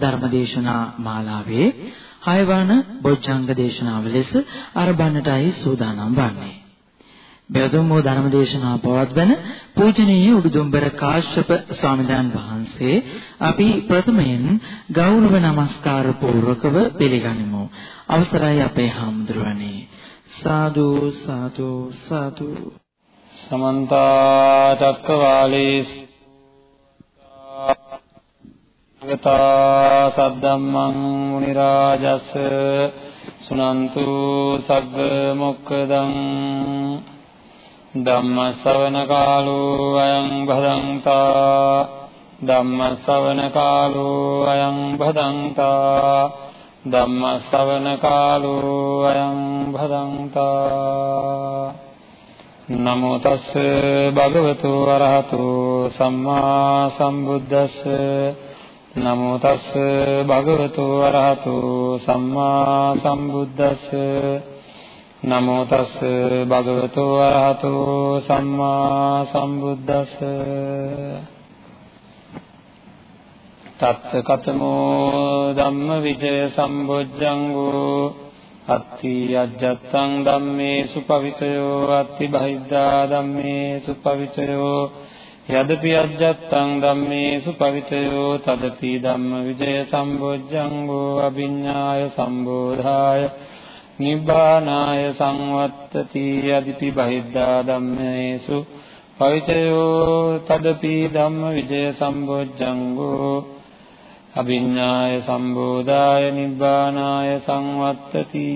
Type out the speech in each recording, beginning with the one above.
ධර්මදේශනා මාලාවේ හයවන බොජ්ජංග දේශනාව ලෙස අරබන්නටයි සූදානම් වන්නේ. මෙතුම් වූ ධර්මදේශනා පවත්වන පූජනීය උඩුදුම්බර කාශ්‍යප ස්වාමීන් වහන්සේ අපි ප්‍රථමයෙන් ගෞරව නමස්කාර පූර්වකව පිළිගනිමු. අවසරයි අපේ හාමුදුරුවනේ. සාදු සාදු සාදු සමන්ත චක්කවාලේසු ගතා සද්දම්මං මුනි රාජස් සුනන්තු සග්ග මොක්කදං ධම්ම ශ්‍රවණ කාලෝ අයං භදංතා ධම්ම ශ්‍රවණ කාලෝ අයං භදංතා ධම්ම ශ්‍රවණ කාලෝ අයං භදංතා නමෝ තස්ස භගවතු වරහතු සම්මා සම්බුද්දස්ස නමෝ තස්ස භගවතු වරහතු සම්මා සම්බුද්දස්ස. නමෝ තස්ස භගවතු වරහතු සම්මා සම්බුද්දස්ස. තත්ත කතමෝ ධම්ම විජය සම්බොජ්ජංගෝ අත්ති අජ්ජත්තං ධම්මේසු පවිචයෝ අත්ති බහිද්ධා ධම්මේසු පවිචයෝ යදපි අජ්ජත්තං ධම්මේසු පවිචයෝ තදපි ධම්ම විජය සම්බොජ්ජංගෝ අභිඤ්ඤාය සම්බෝධාය නිබ්බානාය සංවත්තති යදිපි බහිද්ධා ධම්මේසු පවිචයෝ තදපි ධම්ම විජය සම්බොජ්ජංගෝ අභිඤ්ඤාය සම්බෝධාය නිබ්බානාය සංවත්තති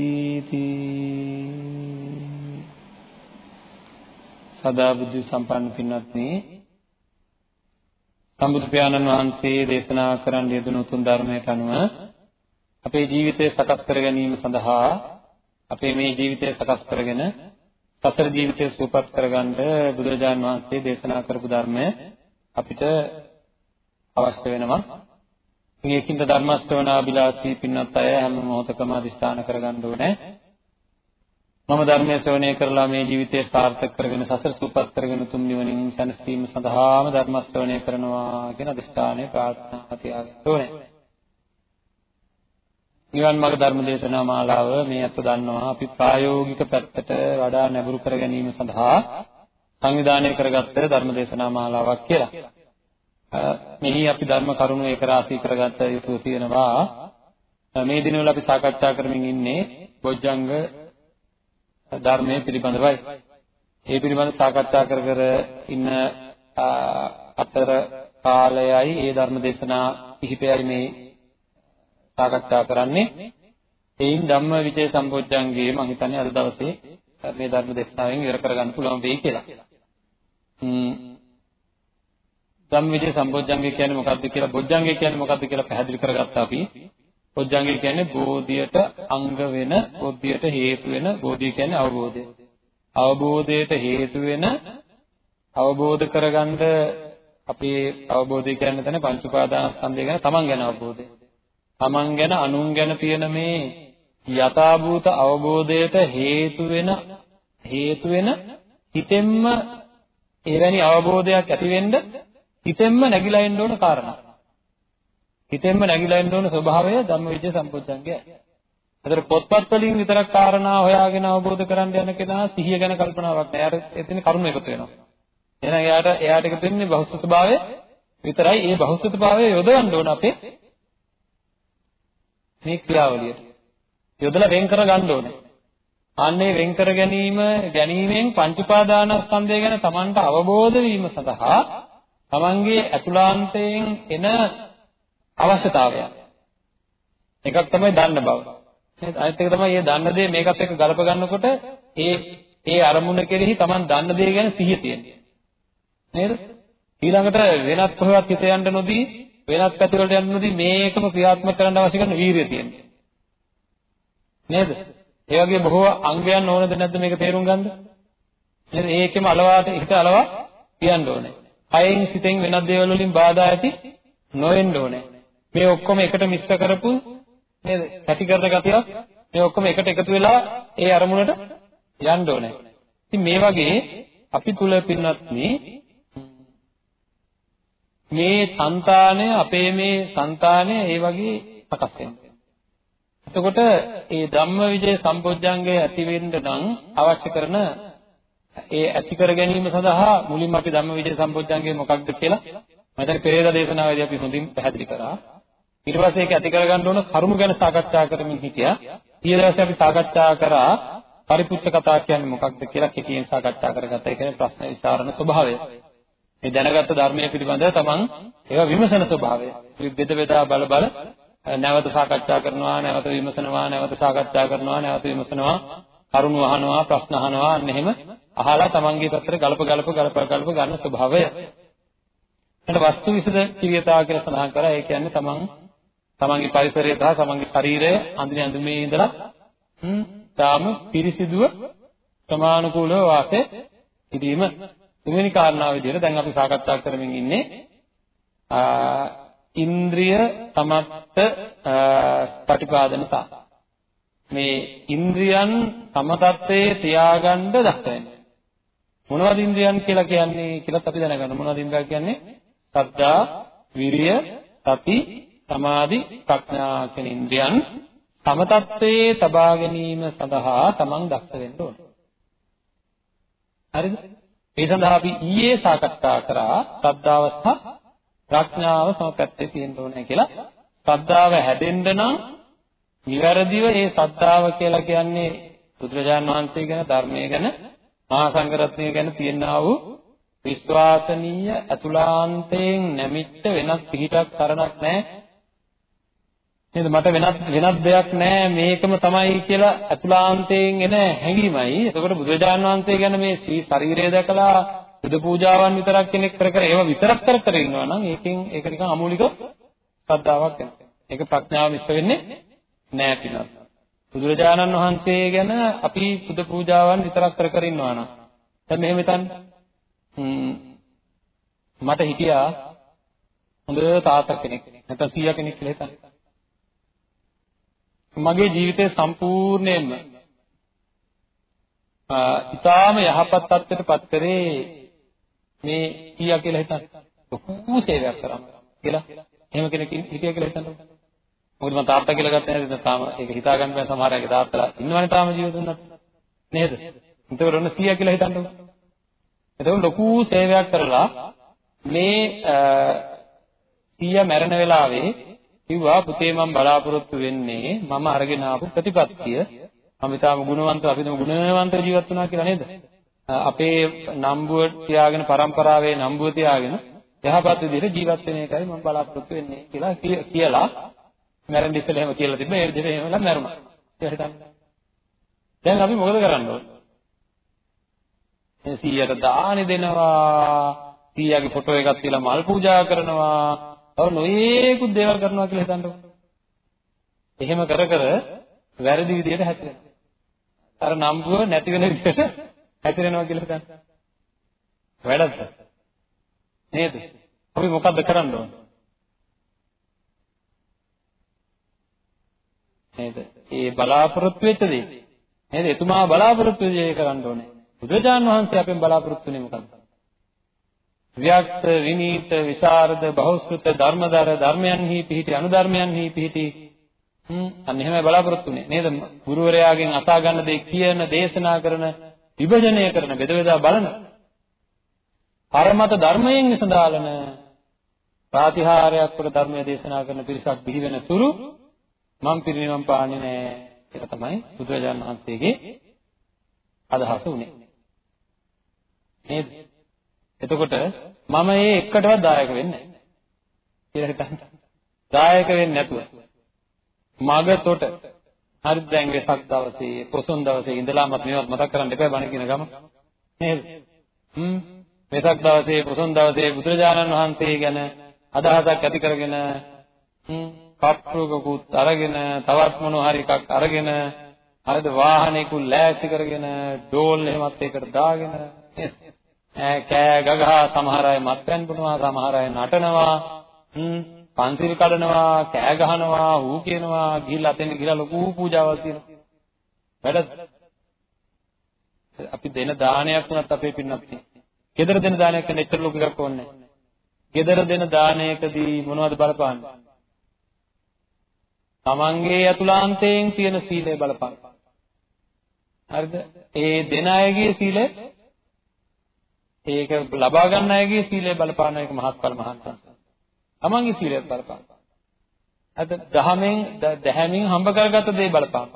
සදා බුද්ධ සම්පන්න පින්වත්නි සම්බුදු පියාණන් වහන්සේ දේශනා කරන්න යෙදුණු උතුම් ධර්මයට අනුව අපේ ජීවිතය සකස් කර ගැනීම සඳහා අපේ මේ ජීවිතය සකස් කරගෙන සතර ජීවිතය සූපපත් කරගන්න බුදුරජාන් වහන්සේ දේශනා කරපු ධර්මය අපිට අවශ්‍ය වෙනවා. මේකින්ද ධර්ම ශ්‍රවණාබිලාසී පින්වත් අය හැම මොහොතකම අදිස්ථාන කරගන්න ඕනේ. මම ධර්මයේ ශ්‍රවණය කරලා මේ ජීවිතය සාර්ථක කරගෙන සසර සූපත් කරගෙන තුම් නිවනින් සැනසීම සඳහාම ධර්ම ශ්‍රවණය කරනවා කියන අදිස්ථානය ප්‍රාර්ථනා තියාගන්න ඕනේ. නිවන් මාර්ග ධර්ම දේශනා මාලාව මේ අත දන්නවා අපි ප්‍රායෝගික පැත්තට වඩා නැඹුරු කර ගැනීම සඳහා සංවිධානය කරගත්ත ධර්ම දේශනා මාලාවක් කියලා. මෙහි අපි ධර්ම කරුණු ඒක රාශී කරගත්ත යුතු තියෙනවා. මේ දිනවල අපි සාකච්ඡා කරමින් ඉන්නේ බොජ්ජංග ධර්මයේ පිළිබඳවයි. ඒ පිළිබඳව සාකච්ඡා කර කර ඉන්න අතර කාලයයි ඒ ධර්ම දේශනා කිහිපයයි මේ සාකච්ඡා කරන්නේ. එයින් ධම්ම විජය සම්පෝඥංගේ මම හිතන්නේ අද දවසේ මේ ධර්ම දේශනාවෙන් ඉවර කරගන්න පුළුවන් වෙයි කියලා. ධම්ම විජය සම්පෝඥංගේ කියන්නේ මොකක්ද කියලා බොජ්ජංගේ කියන්නේ මොකක්ද කියලා පැහැදිලි කරගත්තා අපි. බොජ්ජංගේ කියන්නේ බෝධියට අංග වෙන, බෝධියට හේතු වෙන, බෝධිය කියන්නේ අවබෝධය. අවබෝධයට හේතු වෙන අවබෝධ කරගන්න අපේ අවබෝධය කියන්නේ තන පංච උපාදානස්කන්ධය ගැන තමන් ගැන අවබෝධය. තමන් ගැන අනුන් ගැන තියෙන මේ යථාභූත අවබෝධයට හේතු වෙන හේතු වෙන හිතෙන්ම එවැනි අවබෝධයක් ඇති වෙන්න හිතෙන්ම නැగిලා එන්න ඕන කාරණා. හිතෙන්ම නැగిලා එන්න ඕන ස්වභාවය ධම්මවිචය සම්පෝඥංගය. ඒතර පොත්පත් වලින් විතරක් කාරණා හොයාගෙන අවබෝධ කරගන්න යන කෙනා සිහිය ගැන කල්පනාවක් නැහැ. එයාට එතන කරුණ එකතු වෙනවා. එහෙනම් එයාට එයාට එකතු වෙන්නේ බහුසුත ස්වභාවය විතරයි. ඒ බහුසුත ස්වභාවය යොදවන්න ඕන අපේ මේ ක්‍රියාවලියට. යොදලා වෙන් කර ගන්න ඕනේ. අන්නේ වෙන් කර ගැනීම ගැනීමෙන් පංච උපාදානස්කන්ධය ගැන Tamanට අවබෝධ වීම සඳහා Tamanගේ අතුලාන්තයෙන් එන අවශ්‍යතාවයක්. එකක් තමයි දන්න බව. අනිත් එක තමයි මේ දන්න දේ මේකත් එක්ක ගලප ගන්නකොට ඒ ඒ අරමුණ කෙරෙහි Taman දන්න දේ ගැන සිහිය තියෙනවා. නේද? ඊළඟට වෙනත් කොහෙවත් හිත යන්න නොදී වෙනත් පැතිවලට යන්න නොදී මේකම ක්‍රියාත්මක කරන්න අවශ්‍ය කරන වීරිය තියෙනවා. නේද? ඒ වගේ බොහෝ අංගයන් ඕනද නැද්ද මේක තේරුම් ගන්න? නේද? ඒකෙම අලවාට හිත අලවා කියන්න ඕනේ. කයෙන් සිතෙන් වෙනත් දේවල් වලින් බාධා ඇති නොවෙන්න ඕනේ. මේ ඔක්කොම එකට මිශ්‍ර කරපු නේද? පැටි කරන ගතියක් මේ ඔක්කොම එකට එකතු වෙලා ඒ අරමුණට යන්න ඕනේ. ඉතින් මේ වගේ අපි තුල පින්නත් මේ సంతානය අපේ මේ సంతානය ඒ වගේ සකස් වෙනවා. එතකොට ඒ ධම්මවිජය සම්පෝඥංගය ඇති වෙන්න නම් අවශ්‍ය කරන ඒ ඇති කර ගැනීම සඳහා මුලින්ම අපි ධම්මවිජය සම්පෝඥංගය මොකක්ද කියලා මම දැන් පෙරේදා දේශනාවේදී අපි හොඳින් පැහැදිලි කරා. ඊට පස්සේ ඒක ඇති කරගන්න ඕන කරුණු ගැන සාකච්ඡා කරමින් හිටියා. ඊට පස්සේ අපි සාකච්ඡා කරා පරිපුච්ඡ කතා කියන්නේ මොකක්ද කියලා කෙටියෙන් සාකච්ඡා කරගත්තා. ඒ කියන්නේ ප්‍රශ්න විචාරණ ස්වභාවය. මේ දැනගත් ධර්මයේ පිළිබඳව තමන් ඒවා විමසන ස්වභාවය. බෙද බෙදා බල බල නැවත සාකච්ඡා කරනවා, නැවත විමසනවා, නැවත සාකච්ඡා කරනවා, නැවත විමසනවා, කරුණු අහනවා, ප්‍රශ්න අහනවා, අන්න එහෙම අහලා තමන්ගේ පැත්තට ගලප ගලප ගලප ගලප ගන්න ස්වභාවය. එතන වස්තු විසද කිරියතාව කියලා සඳහන් කරා. ඒ කියන්නේ තමන් තමන්ගේ පරිසරය සහ තමන්ගේ ශරීරය අඳින ඇඳුමේ ඉඳලා හ්ම් තාම පිරිසිදුව ප්‍රමාණිකූලව වාසය කිරීම. තුන්වෙනි කාරණාව විදිහට දැන් අපි සාකච්ඡා කරමින් ඉන්නේ ඉන්ද්‍රිය සමත්ත ප්‍රතිපාදනතා. මේ ඉන්ද්‍රියන් සමතත්වයේ තියාගන්න දක්වන්නේ මොනවද ඉන්ද්‍රියන් කියලා කියන්නේ කියලාත් අපි දැනගන්න. මොනවද ඉන්ද්‍රිය කියන්නේ? සද්ධා විරිය සති සමාධි ප්‍රඥා කියන ඉන්ද්‍රියන් සමතත්වයේ තබා ගැනීම සඳහා තමන් දක්ෂ වෙන්න ඕන. හරිද? ඒ සඳහා අපි ඊයේ සාකච්ඡා කරා ශ්‍රද්ධාව සහ ප්‍රඥාව සමපැත්තේ තියෙන්න ඕනේ කියලා. ශ්‍රද්ධාව හැදෙන්න නම් නිවැරදිව මේ ශ්‍රද්ධාව කියලා කියන්නේ බුදුරජාන් වහන්සේ ගැන ධර්මයේ ගැන මහා සංඝරත්නය ගැන තියෙනා වූ විශ්වාසනීය අතුලාන්තයෙන් නැමිච්ච වෙනත් පිහිටක් තරණක් නැහැ. නේද මට වෙනත් වෙනත් දෙයක් නැහැ මේකම තමයි කියලා අතුලාන්තයෙන් එන හැඟීමයි. එතකොට බුදුරජාන් වහන්සේ ගැන මේ ශ්‍රී ශරීරය දැකලා බුදු පූජාවන් විතරක් කෙනෙක් කර කර ඒවා විතරක් කර කර ඉන්නවා නම් ඒකෙන් ඒක නිකන් අමූලික ශ්‍රද්ධාවක් වෙනවා. ඒක ප්‍රඥාව මිශ්‍ර වෙන්නේ නැහැ පිනත්. බුදුරජාණන් වහන්සේ ගැන අපි බුදු පූජාවන් විතරක් කර කර ඉන්නවා නම් දැන් මෙහෙම හිතන්න. මට හිටියා හොඳ තාත්තා කෙනෙක් නැත්නම් සීයා කෙනෙක් කියලා හිතන්න. මගේ ජීවිතය සම්පූර්ණයෙන්ම ඉතාම යහපත් තත්ත්වයට පත් කරේ මේ කීයා කියලා හිතන්න. ලොකු සේවයක් කරා කියලා. එහෙම කෙනෙක් හිටියා කියලා හිතන්න. මොකද මම තාත්තා කියලා ගත්තේ නැද්ද? තාම ඒක හිතා ගන්න බෑ සමහර අයගේ තාත්තලා ඉන්නවනේ තාම ජීවිතුන් නේද? එතකොට ඔන්න සීයා කියලා හිතන්න. එතකොට ලොකු සේවයක් කරලා මේ සීයා මැරෙන වෙලාවේ කිව්වා පුතේ මම බලාපොරොත්තු වෙන්නේ මම අරගෙන ආපු ප්‍රතිපත්තිය මම ඊටාම ගුණවන්ත අපිටම ගුණවන්ත ජීවත් වුණා කියලා නේද? අපේ නම්බුව තියාගෙන પરම්පරාවේ නම්බුව තියාගෙන යහපත් විදිහට ජීවත් වෙන එකයි මම බලාපොරොත්තු වෙන්නේ කියලා කියලා මැරෙන්න ඉස්සෙල්ලා එහෙම කියලා තිබ්බා ඒ විදිහට එහෙමලා මැරුණා. ඒක දැන් අපි මොකද කරන්න ඕනේ? මේ 100ට දානි දෙනවා 100ගේ ෆොටෝ එකක් තියලා මල් පූජා කරනවා තව නොයේකුත් දේවල් කරනවා කියලා හිතන්නකො. එහෙම කර කර වැරදි විදියට හැසිරෙනවා. අර නම්බුව නැති වෙන විදියට හැසිරෙනවා කියලා හිතන්න. වැඩක්ද? නේද? අපි මොකද්ද කරන්න ඕන? නේද? ඒ බලාපොරොත්තු වෙච්ච දේ. නේද? එතුමා බලාපොරොත්තු වෙච්ච දේ කරන්න ඕනේ. බුදුරජාණන් වහන්සේ අපෙන් බලාපොරොත්තු වෙන්නේ මොකක්ද? ව්‍යක්ත විනීත විසරද බහුශ්‍රත ධර්මදර ධර්මයන්හි පිහිටි අනුධර්මයන්හි පිහිටි. හ්ම් අන්න එහෙමයි බලාපොරොත්තු වෙන්නේ නේද? ගුරුවරයාගෙන් අසා ගන්න දේ කියන දේශනා කරන විභජනය කරන බෙද බෙදා බලන පරමත ධර්මයෙන් විසඳාලන ප්‍රාතිහාරයක් කොට ධර්මය දේශනා කරන පිරිසක් බිහි වෙන තුරු මම පිරිනිවන් පාන්නේ නැහැ කියලා තමයි බුදුරජාණන් වහන්සේගේ අදහස උනේ. නේද? එතකොට මම මේ එකටවත් දායක වෙන්නේ නැහැ. කියලා හිතන්න. දායක වෙන්නේ නැතුව මග තොට හරිද දැන් වෙසක් දවසේ පොසොන් දවසේ ඉඳලාමත් මේවත් මතක් කරන්න එපා බණ කියන ගම. නේද? හ්ම් වෙසක් දවසේ පොසොන් දවසේ බුදුරජාණන් වහන්සේ ගැන අදහසක් ඇති කරගෙන හ්ම් කප්පුකකුත් අරගෙන තවත් මොනවා හරි එකක් අරගෙන හරිද වාහනයකුත් ලෑස්ති කරගෙන ඩෝල් එහෙමත් ඒකට දාගෙන කෑ ගගහා සමහර අය මත්පැන් බොනවා සමහර අය නටනවා හ්ම් පන්සිල් කඩනවා, කෑ ගහනවා, ඌ කියනවා, ගිහිල්ලා අතෙන් ගිහිල්ලා ලොකු පූජාවල් තියෙනවා. වැඩ අපි දෙන දානයක් වුණත් අපේ පින්නත් ගෙදර දෙන දානයක් වෙන එච්චර ලොකු එකක් ඕනේ නැහැ. ගෙදර දෙන දානයකදී මොනවද බලපාන්නේ? තමන්ගේ අතුලාන්තයෙන් තියෙන සීලය බලපාන. හරිද? ඒ දෙන අයගේ සීලය ඒක ලබා ගන්න අයගේ සීලය බලපාන එක මහත්ඵල මහන්සන්. තමන්ගේ සීලය බලපාන. අද දහමෙන් දැහැමින් හම්බ කරගත්ත දේ බලපාන.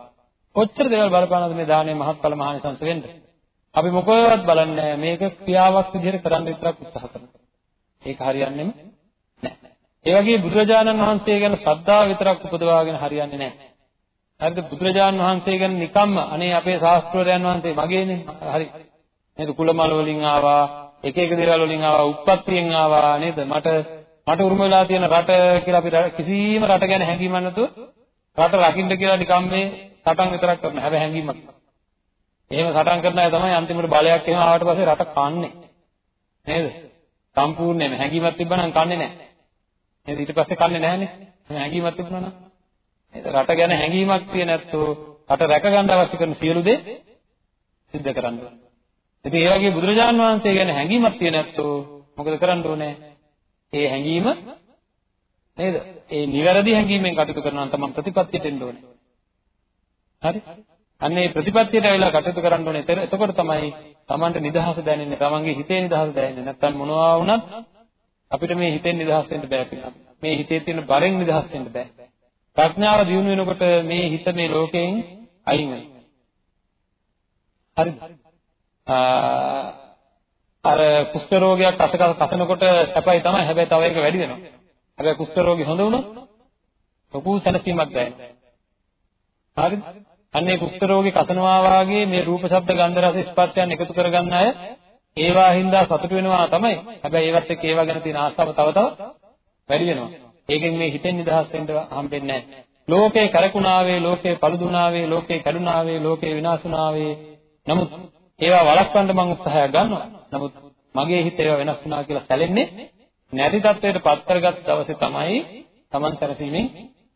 කොච්චර දේවල් බලපානද මේ දානයේ මහත්ඵල මහානිසංස වෙන්නේ? අපි මොකවත් බලන්නේ මේක ක්‍රියාවක් විදිහට කරන්න විතරක් උත්සාහ කරනවා. ඒක හරියන්නේම නැහැ. ඒ වගේ බුදුරජාණන් වහන්සේ ගැන ශ්‍රද්ධාව විතරක් උපදවාගෙන හරියන්නේ නැහැ. හරිද? බුදුරජාණන් වහන්සේ ගැන නිකම්ම අනේ අපේ ශාස්ත්‍රවරයන් වහන්සේ මගේනේ. හරි. නේද? කුලමල වලින් ආවා, එක එක දේවල් වලින් ආවා, උප්පත්තියෙන් ආවා නේද? මට මට උරුම වෙලා තියෙන රට කියලා අපි කිසිම රට ගැන හැඟීමක් නැතුව රට රකින්න කියලා නිකම් මේ සටන් විතරක් කරන හැබැයි හැඟීමක්. එහෙම සටන් කරන අය තමයි අන්තිමට බලයක් එහෙම ආවට පස්සේ රට කන්නේ. නේද? සම්පූර්ණයෙන්ම හැඟීමක් තිබ්බනම් කන්නේ නැහැ. නේද? ඊට පස්සේ කන්නේ නැහනේ. හැඟීමක් තිබුණා නම්. නේද? රට ගැන හැඟීමක් තියෙන ඇත්තෝ රට රැක ගන්න අවශ්‍ය කරන සියලු දේ සිද්ධ කරන්න ඕනේ. ඉතින් ඒ වගේ බුදුරජාන් වහන්සේ ගැන හැඟීමක් තියෙන ඇත්තෝ මොකද කරන්න ඕනේ? ඒ හැඟීම නේද? ඒ නිවැරදි හැඟීමෙන් කටයුතු කරනවා නම් තමයි ප්‍රතිපත්තියට එන්න ඕනේ. හරි? අන්න ඒ ප්‍රතිපත්තියට ඇවිල්ලා කටයුතු කරන්න ඕනේ. එතකොට තමයි Tamanට නිදහස දැනෙන්නේ. Tamanගේ හිතේ නිදහස දැනෙන්නේ. නැත්තම් මොනවා වුණත් අපිට මේ හිතෙන් නිදහස් වෙන්න බෑ පිටත්. මේ හිතේ තියෙන බරෙන් නිදහස් වෙන්න බෑ. ප්‍රඥාව දියුණු වෙනකොට මේ හිත මේ ලෝකයෙන් අයින් වෙනවා. හරිද? අර කුෂ්ඨ රෝගයක් අසක කසනකොට සැපයි තමයි. හැබැයි තව එක වැඩි වෙනවා. හැබැයි කුෂ්ඨ රෝගී හොඳ වුණොත් ලොකු සැනසීමක් දැනෙනවා. හරිද? අන්නේ කුෂ්ඨ රෝගී කසනවා වාගේ මේ රූප ශබ්ද ගන්ධ රස ස්පර්ශයන් එකතු කරගන්න අය ඒවා හින්දා සතුට වෙනවා තමයි. හැබැයි ඒවත් එක්ක ඒවා ගැන තියෙන ආසාව තව තව වැඩි වෙනවා. ඒකෙන් මේ හිතෙන් නිදහස් වෙන්න හම්බෙන්නේ නැහැ. ලෝකේ කරකුණාවේ, ලෝකේ පළුදුණාවේ, ලෝකේ කැඩුණාවේ, ලෝකේ විනාශුණාවේ. නමුත් ඒවා වළක්වන්න මම උත්සාහයක් ගන්නවා. නමුත් මගේ හිත ඒවා වෙනස් වුණා කියලා සැලෙන්නේ නැති තත්වයට පත් කරගත් දවසේ තමයි Taman සැරසීමෙන්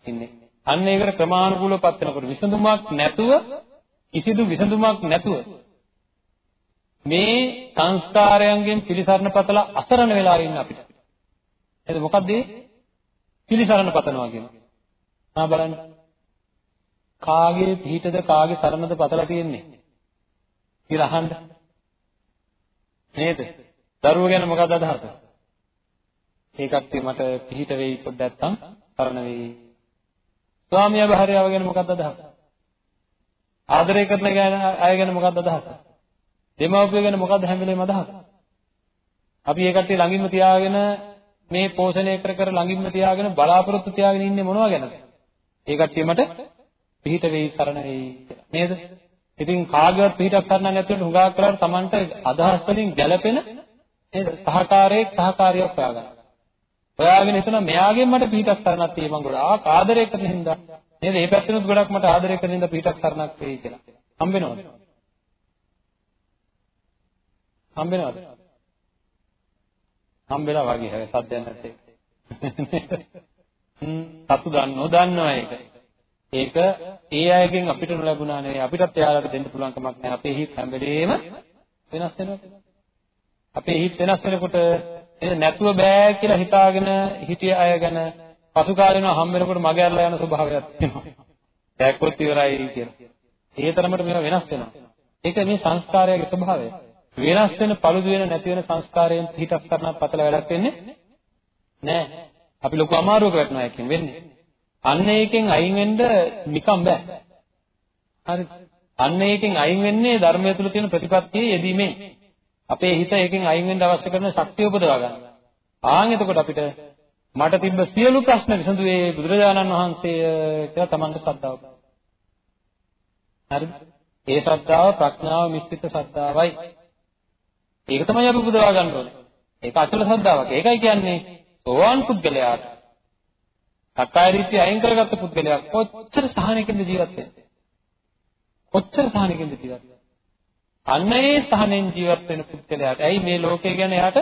ඉන්නේ. අන්න ඒකට ක්‍රමානුකූලව පත් වෙනකොට විසඳුමක් නැතුව කිසිදු විසඳුමක් නැතුව මේ සංස්කාරයන්ගෙන් පිළිසරණ පතලා අසරණ වෙලා ඉන්න අපිට. එහෙනම් මොකද්ද පිළිසරණ පතනවා කියන්නේ? ආ බලන්න. කාගේ පිහිටද කාගේ සරණද පතලා තියෙන්නේ? කියලා අහන්න. නේද? දරුවෝ ගැන මොකක්ද අදහස? ඒකත් මට පිහිට වෙයි පොඩ්ඩක් නැත්තම් සරණ වෙයි. ස්වාමියා භාර්යාව ගැන මොකක්ද අදහස? ආදරය කරන අය ගැන මොකක්ද අදහස? දෙමව්පිය ගැන මොකද්ද හැම වෙලේම අදහස? අපි ඒ කට්ටිය ළඟින්ම තියාගෙන මේ පෝෂණය කර කර ළඟින්ම තියාගෙන බලාපොරොත්තු තියාගෙන ඉන්නේ මොනවා ගැනද? ඒ කට්ටිය මට පිහිට වෙයි සරණ වෙයි නේද? ඉතින් කාගේවත් පිහිටක් සරණ නැතුව හුඟා කරලා Tamanට අදහස් වලින් ගැළපෙන නේද? සහකාරයක් සහකාරියක් හොයාගන්න. හොයාගෙන හිතන මෙයාගෙන් මට පිහිටක් සරණක් තියෙයි මං ගොඩාක් ආදරය කරන හින්දා නේද? මේ පැත්තෙනුත් ගොඩක් මට ආදරය කරන හින්දා පිහිටක් සරණක් වෙයි කියලා. හම්බෙනවද? හම්බෙනවද? හම්බෙලා වගේ හැබැයි සද්දයක් නැත්තේ. හ්ම් සතු දන්නෝ දන්නවා ඒක. ඒක ඒ අයගෙන් අපිට නොලැබුණා නෙවෙයි අපිටත් එයාලට දෙන්න පුළුවන් කමක් නැහැ. අපේ හිත හැම වෙලේම වෙනස් වෙනවා. අපේ හිත වෙනස් වෙනකොට එන නැතුව බෑ කියලා හිතාගෙන හිටිය අය ගැන පසු කාලේන හම් වෙනකොට මග ඇරලා යන ස්වභාවයක් තියෙනවා. දැක්කොත් ඉවරයි කියලා. ඒ තරමට මේවා වෙනස් වෙනවා. ඒක මේ සංස්කාරයගේ ස්වභාවය. වෙනස් වෙන පළුදු වෙන නැති වෙන සංස්කාරයෙන් පිටක් කරනත් පතල වැඩක් වෙන්නේ නෑ. අපි ලොකු අමාරුවක වැටෙනවා එකකින් වෙන්නේ. අන්න ඒකෙන් අයින් වෙන්න නිකම් බෑ. හරි. අන්න ඒකෙන් අයින් වෙන්නේ ධර්මය තුල තියෙන ප්‍රතිපත්තියේ යෙදීමෙන්. අපේ හිත ඒකෙන් අයින් වෙන්න අවශ්‍ය කරන ශක්තිය උපදවා ගන්න. ආන් එතකොට අපිට මට තිබ්බ සියලු ප්‍රශ්න විසඳුවේ බුදුරජාණන් වහන්සේය කියලා Tamanට ශ්‍රද්ධාව. හරිද? ඒ ශ්‍රද්ධාව ප්‍රඥාව මිශ්‍රිත ශ්‍රද්ධාවයි. ඒක තමයි අපි උපදවා ගන්න ඕනේ. ඒක අචල ශ්‍රද්ධාවක්. ඒකයි කියන්නේ සෝවාන් පුද්ගලයාට සක්කාය දිට්ඨිය අයින් කරගත්ත පුද්ගලයා කොච්චර සහනකින්ද ජීවත් වෙන්නේ? කොච්චර සහනකින්ද ජීවත් වෙන්නේ? අන්න ඒ සහනෙන් ජීවත් වෙන පුද්ගලයාට ඇයි මේ ලෝකය ගැන එයාට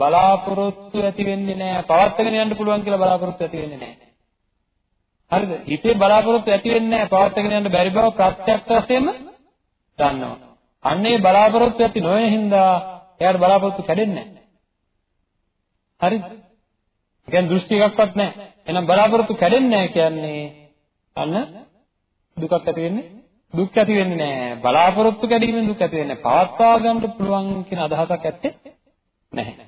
බලාපොරොත්තු ඇති වෙන්නේ නැහැ. පවත්වාගෙන යන්න පුළුවන් කියලා බලාපොරොත්තු ඇති වෙන්නේ නැහැ. හරිද? හිතේ බලාපොරොත්තු ඇති වෙන්නේ නැහැ. පවත්වාගෙන යන්න බැරි බව ප්‍රත්‍යක්ෂ වශයෙන්ම දන්නවා. අන්නේ බලාපොරොත්තු ඇති නොවන හින්දා එයාට බලාපොරොත්තු කැඩෙන්නේ නැහැ. හරිද? ඒ කියන්නේ දෘෂ්ටි එකක්වත් නැහැ. එහෙනම් බලාපොරොත්තු කැඩෙන්නේ නැහැ කියන්නේ අන්න දුකක් ඇති වෙන්නේ දුක් ඇති වෙන්නේ නැහැ. බලාපොරොත්තු කැඩීමෙන් දුක් ඇති වෙන්නේ නැහැ. පවත්වා ගන්න පුළුවන් කියන අදහසක් ඇත්තේ නැහැ.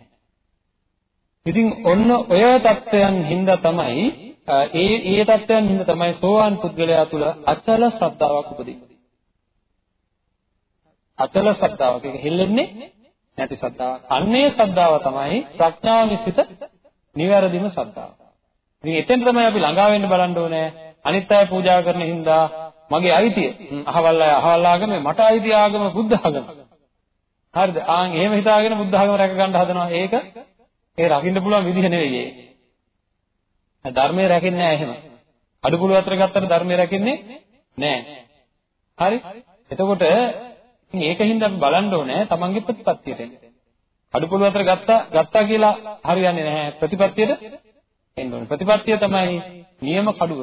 ඉතින් ඔන්න ඔය தත්වයන් හින්දා තමයි ඒ ඒ தත්වයන් හින්දා තමයි සෝවාන් පුද්ගලයා තුල අචල ශ්‍රද්ධාවක් උපදින්නේ. අචල ශ්‍රද්ධාවක්. ඒක හෙල්ලෙන්නේ නැති ශ්‍රද්ධාවක්. අන්නේ ශ්‍රද්ධාව තමයි ප්‍රඥාව විසිත නිවැරදිම ශ්‍රද්ධාව. ඉතින් එතෙන් තමයි අපි ළඟා වෙන්න බලන්න ඕනේ. අනිත් අය පූජා කරන හින්දා මගේ අයිතිය අහවල් අය අහවල් ආගම මට අයිති ආගම බුද්ධ ආගම. හරිද? ආන් එහෙම හිතාගෙන බුද්ධ ආගම රැක ගන්න හදනවා. ඒක ඒ රකින්න පුළුවන් විදිහ නෙවෙයි ඒ. ධර්මයේ රැකෙන්නේ නැහැ එහෙම. අඩුපුළු අතර ගත්තට ධර්මයේ රැකෙන්නේ නැහැ. හරි? එතකොට ඉතින් ඒකින්ද අපි බලන්න ඕනේ තමන්ගේ ප්‍රතිපත්තියට. අඩුපුළු අතර ගත්තා ගත්තා කියලා හරියන්නේ නැහැ. ප්‍රතිපත්තියට එන්න ඕනේ. ප්‍රතිපත්තිය තමයි නියම කඩුව.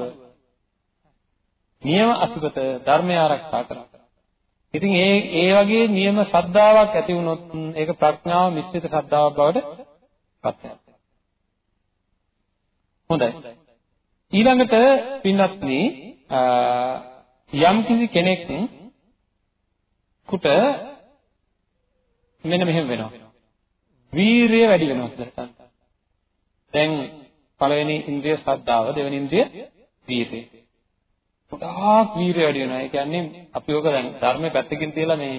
නියම අසුබත ධර්මය ආරක්ෂා කරන. ඉතින් ඒ ඒ වගේ නියම ශ්‍රද්ධාවක් ඇති වුණොත් ඒක ප්‍රඥාව මිශ්‍රිත ශ්‍රද්ධාවක් බවට පත් වෙනවා. හොඳයි. ඊළඟට පින්වත්නි යම් කිසි කෙනෙක් කුට මෙන්න මෙහෙම වෙනවා. වීරිය වැඩි වෙනවා කියලා. දැන් පළවෙනි ඉන්ද්‍රිය ශ්‍රද්ධාව, දෙවෙනි ඉන්ද්‍රිය වීරිය. ගොඩාක් වීරිය වැඩි වෙනවා. ඒ කියන්නේ අපි ඔක දැන් ධර්මයේ පැත්තකින් තියලා මේ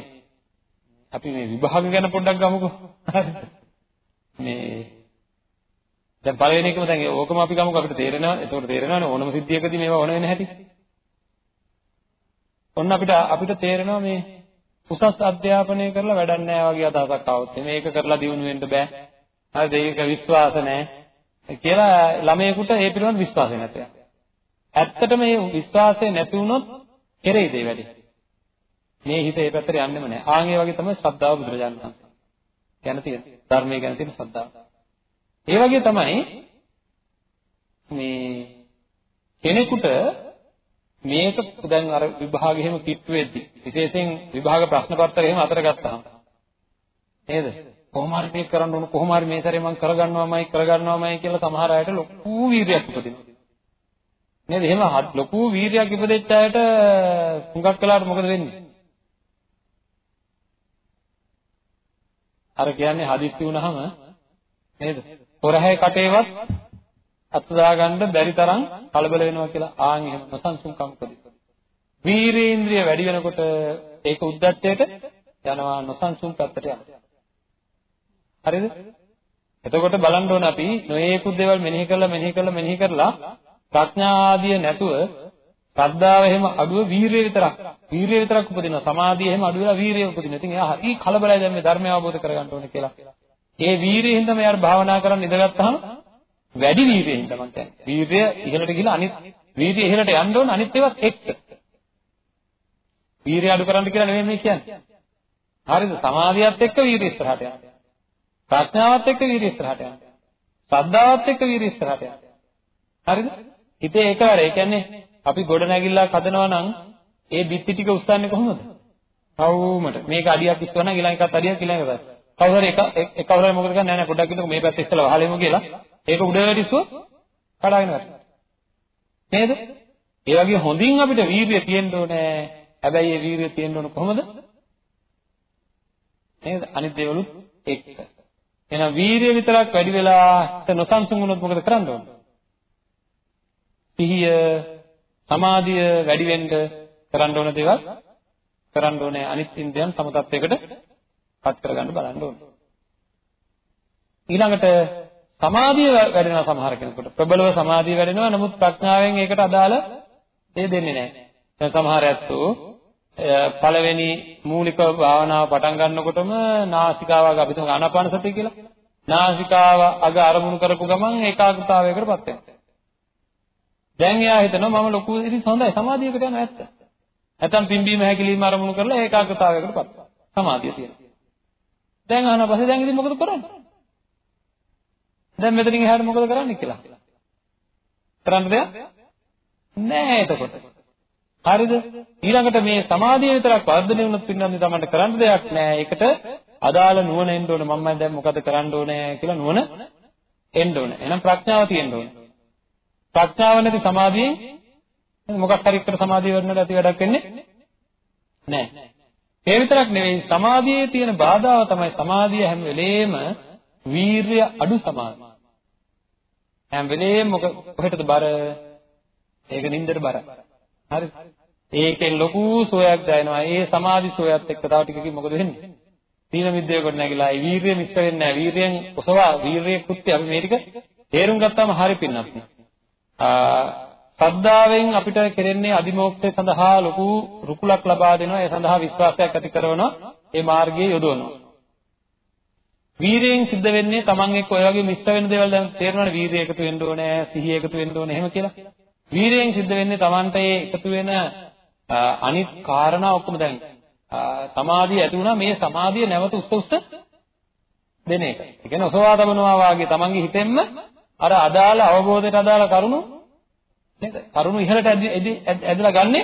අපි මේ විභාග ගැන පොඩ්ඩක් ගමුකෝ. හරිද? මේ දැන් පළවෙනි එකම දැන් ඕකම අපි ගමුකෝ අපිට තේරෙනවා. එතකොට තේරෙනවානේ ඕනම සිද්ධියකදී මේවා ඕන වෙන හැටි. ඔන්න අපිට අපිට තේරෙනවා මේ උසස් අධ්‍යාපනය කරලා වැඩක් නැහැ වගේ අදහසක් આવොත් මේක කරලා දියුණු වෙන්න බෑ. හරිද? ඒක විශ්වාස නැහැ. කියලා ළමයෙකුට ඒ පිළිබඳ විශ්වාසය නැත. ඇත්තටම මේ විශ්වාසය නැති වුණොත් කෙරෙයිද ඒ වැඩේ? මේ හිත ඒ පැත්තට යන්නෙම නැහැ. ආන් ඒ වගේ තමයි ශ්‍රද්ධාව බුදුරජාණන් වහන්සේ. ගැන තියෙන ධර්මයේ ගැන තියෙන ශ්‍රද්ධාව. ඒ වගේ තමයි මේ කෙනෙකුට මේක දැන් අර විභාගෙ එහෙම කිට්ටු වෙද්දි විශේෂයෙන් විභාග ප්‍රශ්න පත්‍රය එහෙම අතර ගත්තාම නේද කොහොම හරි මේක කරන්න ඕන කොහොම හරි මේ සැරේ මම කරගන්නවාමයි කරගන්නවාමයි කියලා සමහර අයට ලොකු වීර්යයක් උපදිනවා නේද එහෙම ලොකු වීර්යයක් ඉපදෙච්ච අයට හුඟක් වෙලාවට මොකද වෙන්නේ අර කියන්නේ හදිස්සි වුණාම නේද? හොරහැය කටේවත් අත් දාගන්න බැරි තරම් කලබල වෙනවා කියලා ආන් එහෙම නොසන්සුන්කම් උපදී. වීරේන්ද්‍රිය වැඩි වෙනකොට ඒක උද්දච්චයට යනවා නොසන්සුන් පැත්තට යනවා. හරිද? එතකොට බලන්න ඕන අපි නොයේකුත් දේවල් මෙනෙහි කරලා මෙනෙහි කරලා මෙනෙහි කරලා ප්‍රඥා ආදිය නැතුව ශ්‍රද්ධාව එහෙම අඩුව වීරිය විතරක් වීරිය විතරක් උපදිනවා. සමාධිය එහෙම අඩු වෙලා වීරිය උපදිනවා. ඉතින් එයා හරි කලබලයි දැන් මේ ධර්මය අවබෝධ කරගන්න ඕනේ කියලා. ඒ වීරියෙන් හින්දා මෙයාට භාවනා කරන්න ඉඳගත්තාම වැඩි වීරියෙන් හින්දා මම කියන්නේ. වීරිය ඉහළට ගිහලා අනිත් වීරිය ඉහළට යන්න ඕන අනිත් ඒවාත් එක්ක. වීරිය අඩු කරන්න කියලා නෙමෙයි මේ කියන්නේ. හරිද? සමාධියත් එක්ක වීරිය ඉස්සරහට යන්න. ප්‍රඥාවත් එක්ක වීරිය ඉස්සරහට යන්න ශ්‍රද්ධාවත් එක්ක වීරිය ඉස්සරහට යන්න හරිද හිතේ එකවර ඒ කියන්නේ අපි ගොඩ නැගිල්ලක් හදනවා නම් ඒ බිත්ති ටික උස්සන්නේ කොහොමද? කවුමට මේක අඩියක් ඉස්සුවා නම් ඊළඟ එකත් අඩියක් ඊළඟ එකත්. කවුරු හරි එක එක කවුරු හරි මොකද කරන්නේ නෑ නෑ පොඩ්ඩක් ඉන්නකෝ මේ පැත්ත ඉස්සලා වහලෙමු කියලා. ඒක උඩ වැටිස්සුව කඩාගෙන වැටෙනවා. නේද? ඒ වගේ හොඳින් අපිට වීර්යය තියෙන්න ඕනේ. හැබැයි ඒ වීර්යය තියෙන්න ඕන කොහොමද? නේද? අනිත් දේවලුත් එක්ක. එහෙනම් වීර්යය විතරක් වැඩි වෙලා නොසන්සුන් වුණොත් මොකද කරන්න ඕන? සිහිය සමාධිය වැඩි වෙන්න කරන්න ඕන දේවල් කරන්න ඕනේ අනිත් ඉන්ද්‍රයන් සමතත්වයකට පත් කරගන්න බලන්න ඕනේ. ඊළඟට සමාධිය වැඩෙනවා සමහර කෙනෙකුට. ප්‍රබලව සමාධිය වැඩෙනවා. නමුත් ප්‍රඥාවෙන් ඒකට අදාළ දේ දෙන්නේ නැහැ. දැන් සමහර ඇත්තෝ පළවෙනි මූලික භාවනාව පටන් ගන්නකොටම නාසිකාව අග අපි තුමු ආනාපාන සතිය කියලා. නාසිකාව අග අරමුණු කරපු ගමන් ඒකාග්‍රතාවයකටපත් වෙනවා. දැන් එයා හිතනවා මම ලොකු ඉතින් හොඳයි සමාධියකට යනවා ඇත්ත. නැත්තම් පිම්බීම හැකිලිම අරමුණු කරලා ඒකාග්‍රතාවයකටපත් වෙනවා. සමාධිය තියෙනවා. දැන් ආන පස්සේ දැන් ඉතින් මොකද කරන්නේ? දැන් මෙතනින් එහාට මොකද කරන්නේ කියලා. කරන්න දෙයක් නෑ එතකොට. හරිද? ඊළඟට මේ සමාධිය විතරක් වර්ධනය වුණොත් පින්නන්නේ තමයි කරන්න දෙයක් නෑ. ඒකට අදාළ නුවණ එන්න ඕනේ. මම දැන් මොකද කරන්න ඕනේ කියලා නුවණ එන්න ඕනේ. එහෙනම් ප්‍රඥාව තියෙන්න ඕනේ. ප්‍රඥාව නැති සමාධියෙන් මොකක් හරි එකට සමාධිය වඩනට ඇති වැඩක් වෙන්නේ නෑ. ඒ විතරක් නෙවෙයි සමාධියේ තියෙන බාධාව තමයි සමාධිය හැම වෙලේම වීරිය අඩු සමාධිය. හැම වෙලේම මොක කොහෙටද බර? ඒක නින්දට බරයි. හරිද? ඒකෙන් ලොකු සෝයක් දැනෙනවා. ඒ සමාධි සෝයත් එක්ක තව ටිකකින් මොකද වෙන්නේ? තීන මිද්දේ කොට නැගිලා ඒ වීරිය මිස් වෙන්නේ නැහැ. වීරියෙන් ඔසවා වීරියේ කෘත්‍ය අපි මේ ටික තේරුම් ගත්තාම හරි පින්නත්. ශ්‍රද්ධාවෙන් අපිට කෙරෙන්නේ අදිමෝක්ෂය සඳහා ලොකු රුකුලක් ලබා දෙනවා. ඒ සඳහා විශ්වාසයක් ඇති කරනවා. ඒ මාර්ගයේ යොදවනවා. වීරයෙන් සිද්ධ වෙන්නේ Taman එක්ක ඔය වගේ මිශ්‍ර වෙන දේවල් දැන් තේරෙනවනේ වීරිය එකතු වෙන්න ඕනේ, සිහිය එකතු වෙන්න ඕනේ එහෙම කියලා. වීරයෙන් සිද්ධ වෙන්නේ Tamanට ඒ එකතු වෙන අනිත් කාරණා ඔක්කොම දැන් සමාධිය ඇති වුණා මේ සමාධිය නැවත උස්ස උස්ස දෙන එක. ඒ කියන්නේ ඔසවා තබනවා වාගේ Tamanගේ හිතෙන්ම අර අදාළ අවබෝධයට අදාළ කරුණු නේද? කරුණු ඉහළට ඇදලා ගන්නෙ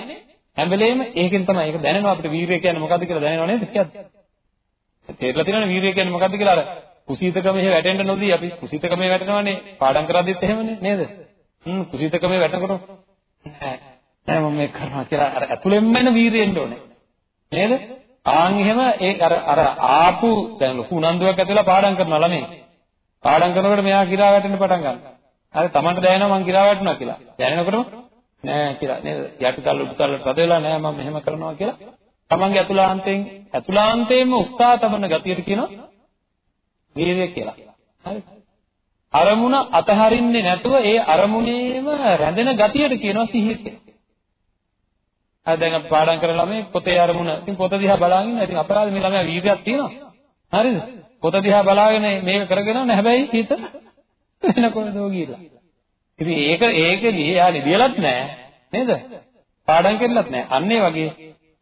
හැම වෙලෙම ඒකෙන් තමයි. ඒක දැනෙනවා අපිට වීරිය කියන්නේ මොකද්ද කියලා දැනෙනව නේද? තේරලා තියෙනවනේ වීරිය කියන්නේ මොකද්ද කියලා අර කුසීතකමේ වැටෙන්න නොදී අපි කුසීතකමේ වැටෙනවනේ පාඩම් කරද්දිත් එහෙමනේ නේද? හ්ම් කුසීතකමේ වැටෙනකොට නෑ නෑ මම මේක කරනවා කියලා අර ඇතුළෙන්ම එන වීරිය එන්න ඕනේ. නේද? ආන් එහෙම ඒ අර අර ආපු දැන් ලොකු උනන්දුවක් ඇතුළේ පාඩම් කරන ළමයි. පාඩම් කරනකොට මෙයා කිරා වැටෙන්න පටන් ගන්නවා. හරි Tamanට දැනෙනවා මං කිරා වැටුණා කියලා. දැනෙනකොටම නෑ කියලා නේද? යටිතල්ල උඩුතල්ල රද වෙලා නෑ මම මෙහෙම කරනවා කියලා. Tamanගේ අතුලාන්තයෙන් අතුලාන්තයෙන්ම උත්සාහ තබන ගතියට කියනවා වීර්යය කියලා. හරි. අරමුණ අතහරින්නේ නැතුව ඒ අරමුණේම රැඳෙන ගතියට කියනවා සිහිය කියලා. අර දැන් අපි පාඩම් කරන ළමයි පොතේ අරමුණ ඉතින් පොත දිහා බලාගෙන ඉන්න. ඉතින් අපරාධ මේ ළමයා වීර්යයක් තියෙනවා. හරිද? පොත දිහා බලාගෙන මේක කරගෙන යන හැබැයි හිත වෙන කොහෙදෝ ගිහලා. ඉතින් ඒක ඒකෙදි එයා ලියලත් නැහැ නේද? පාඩම් කරලත් නැහැ. අන්න ඒ වගේ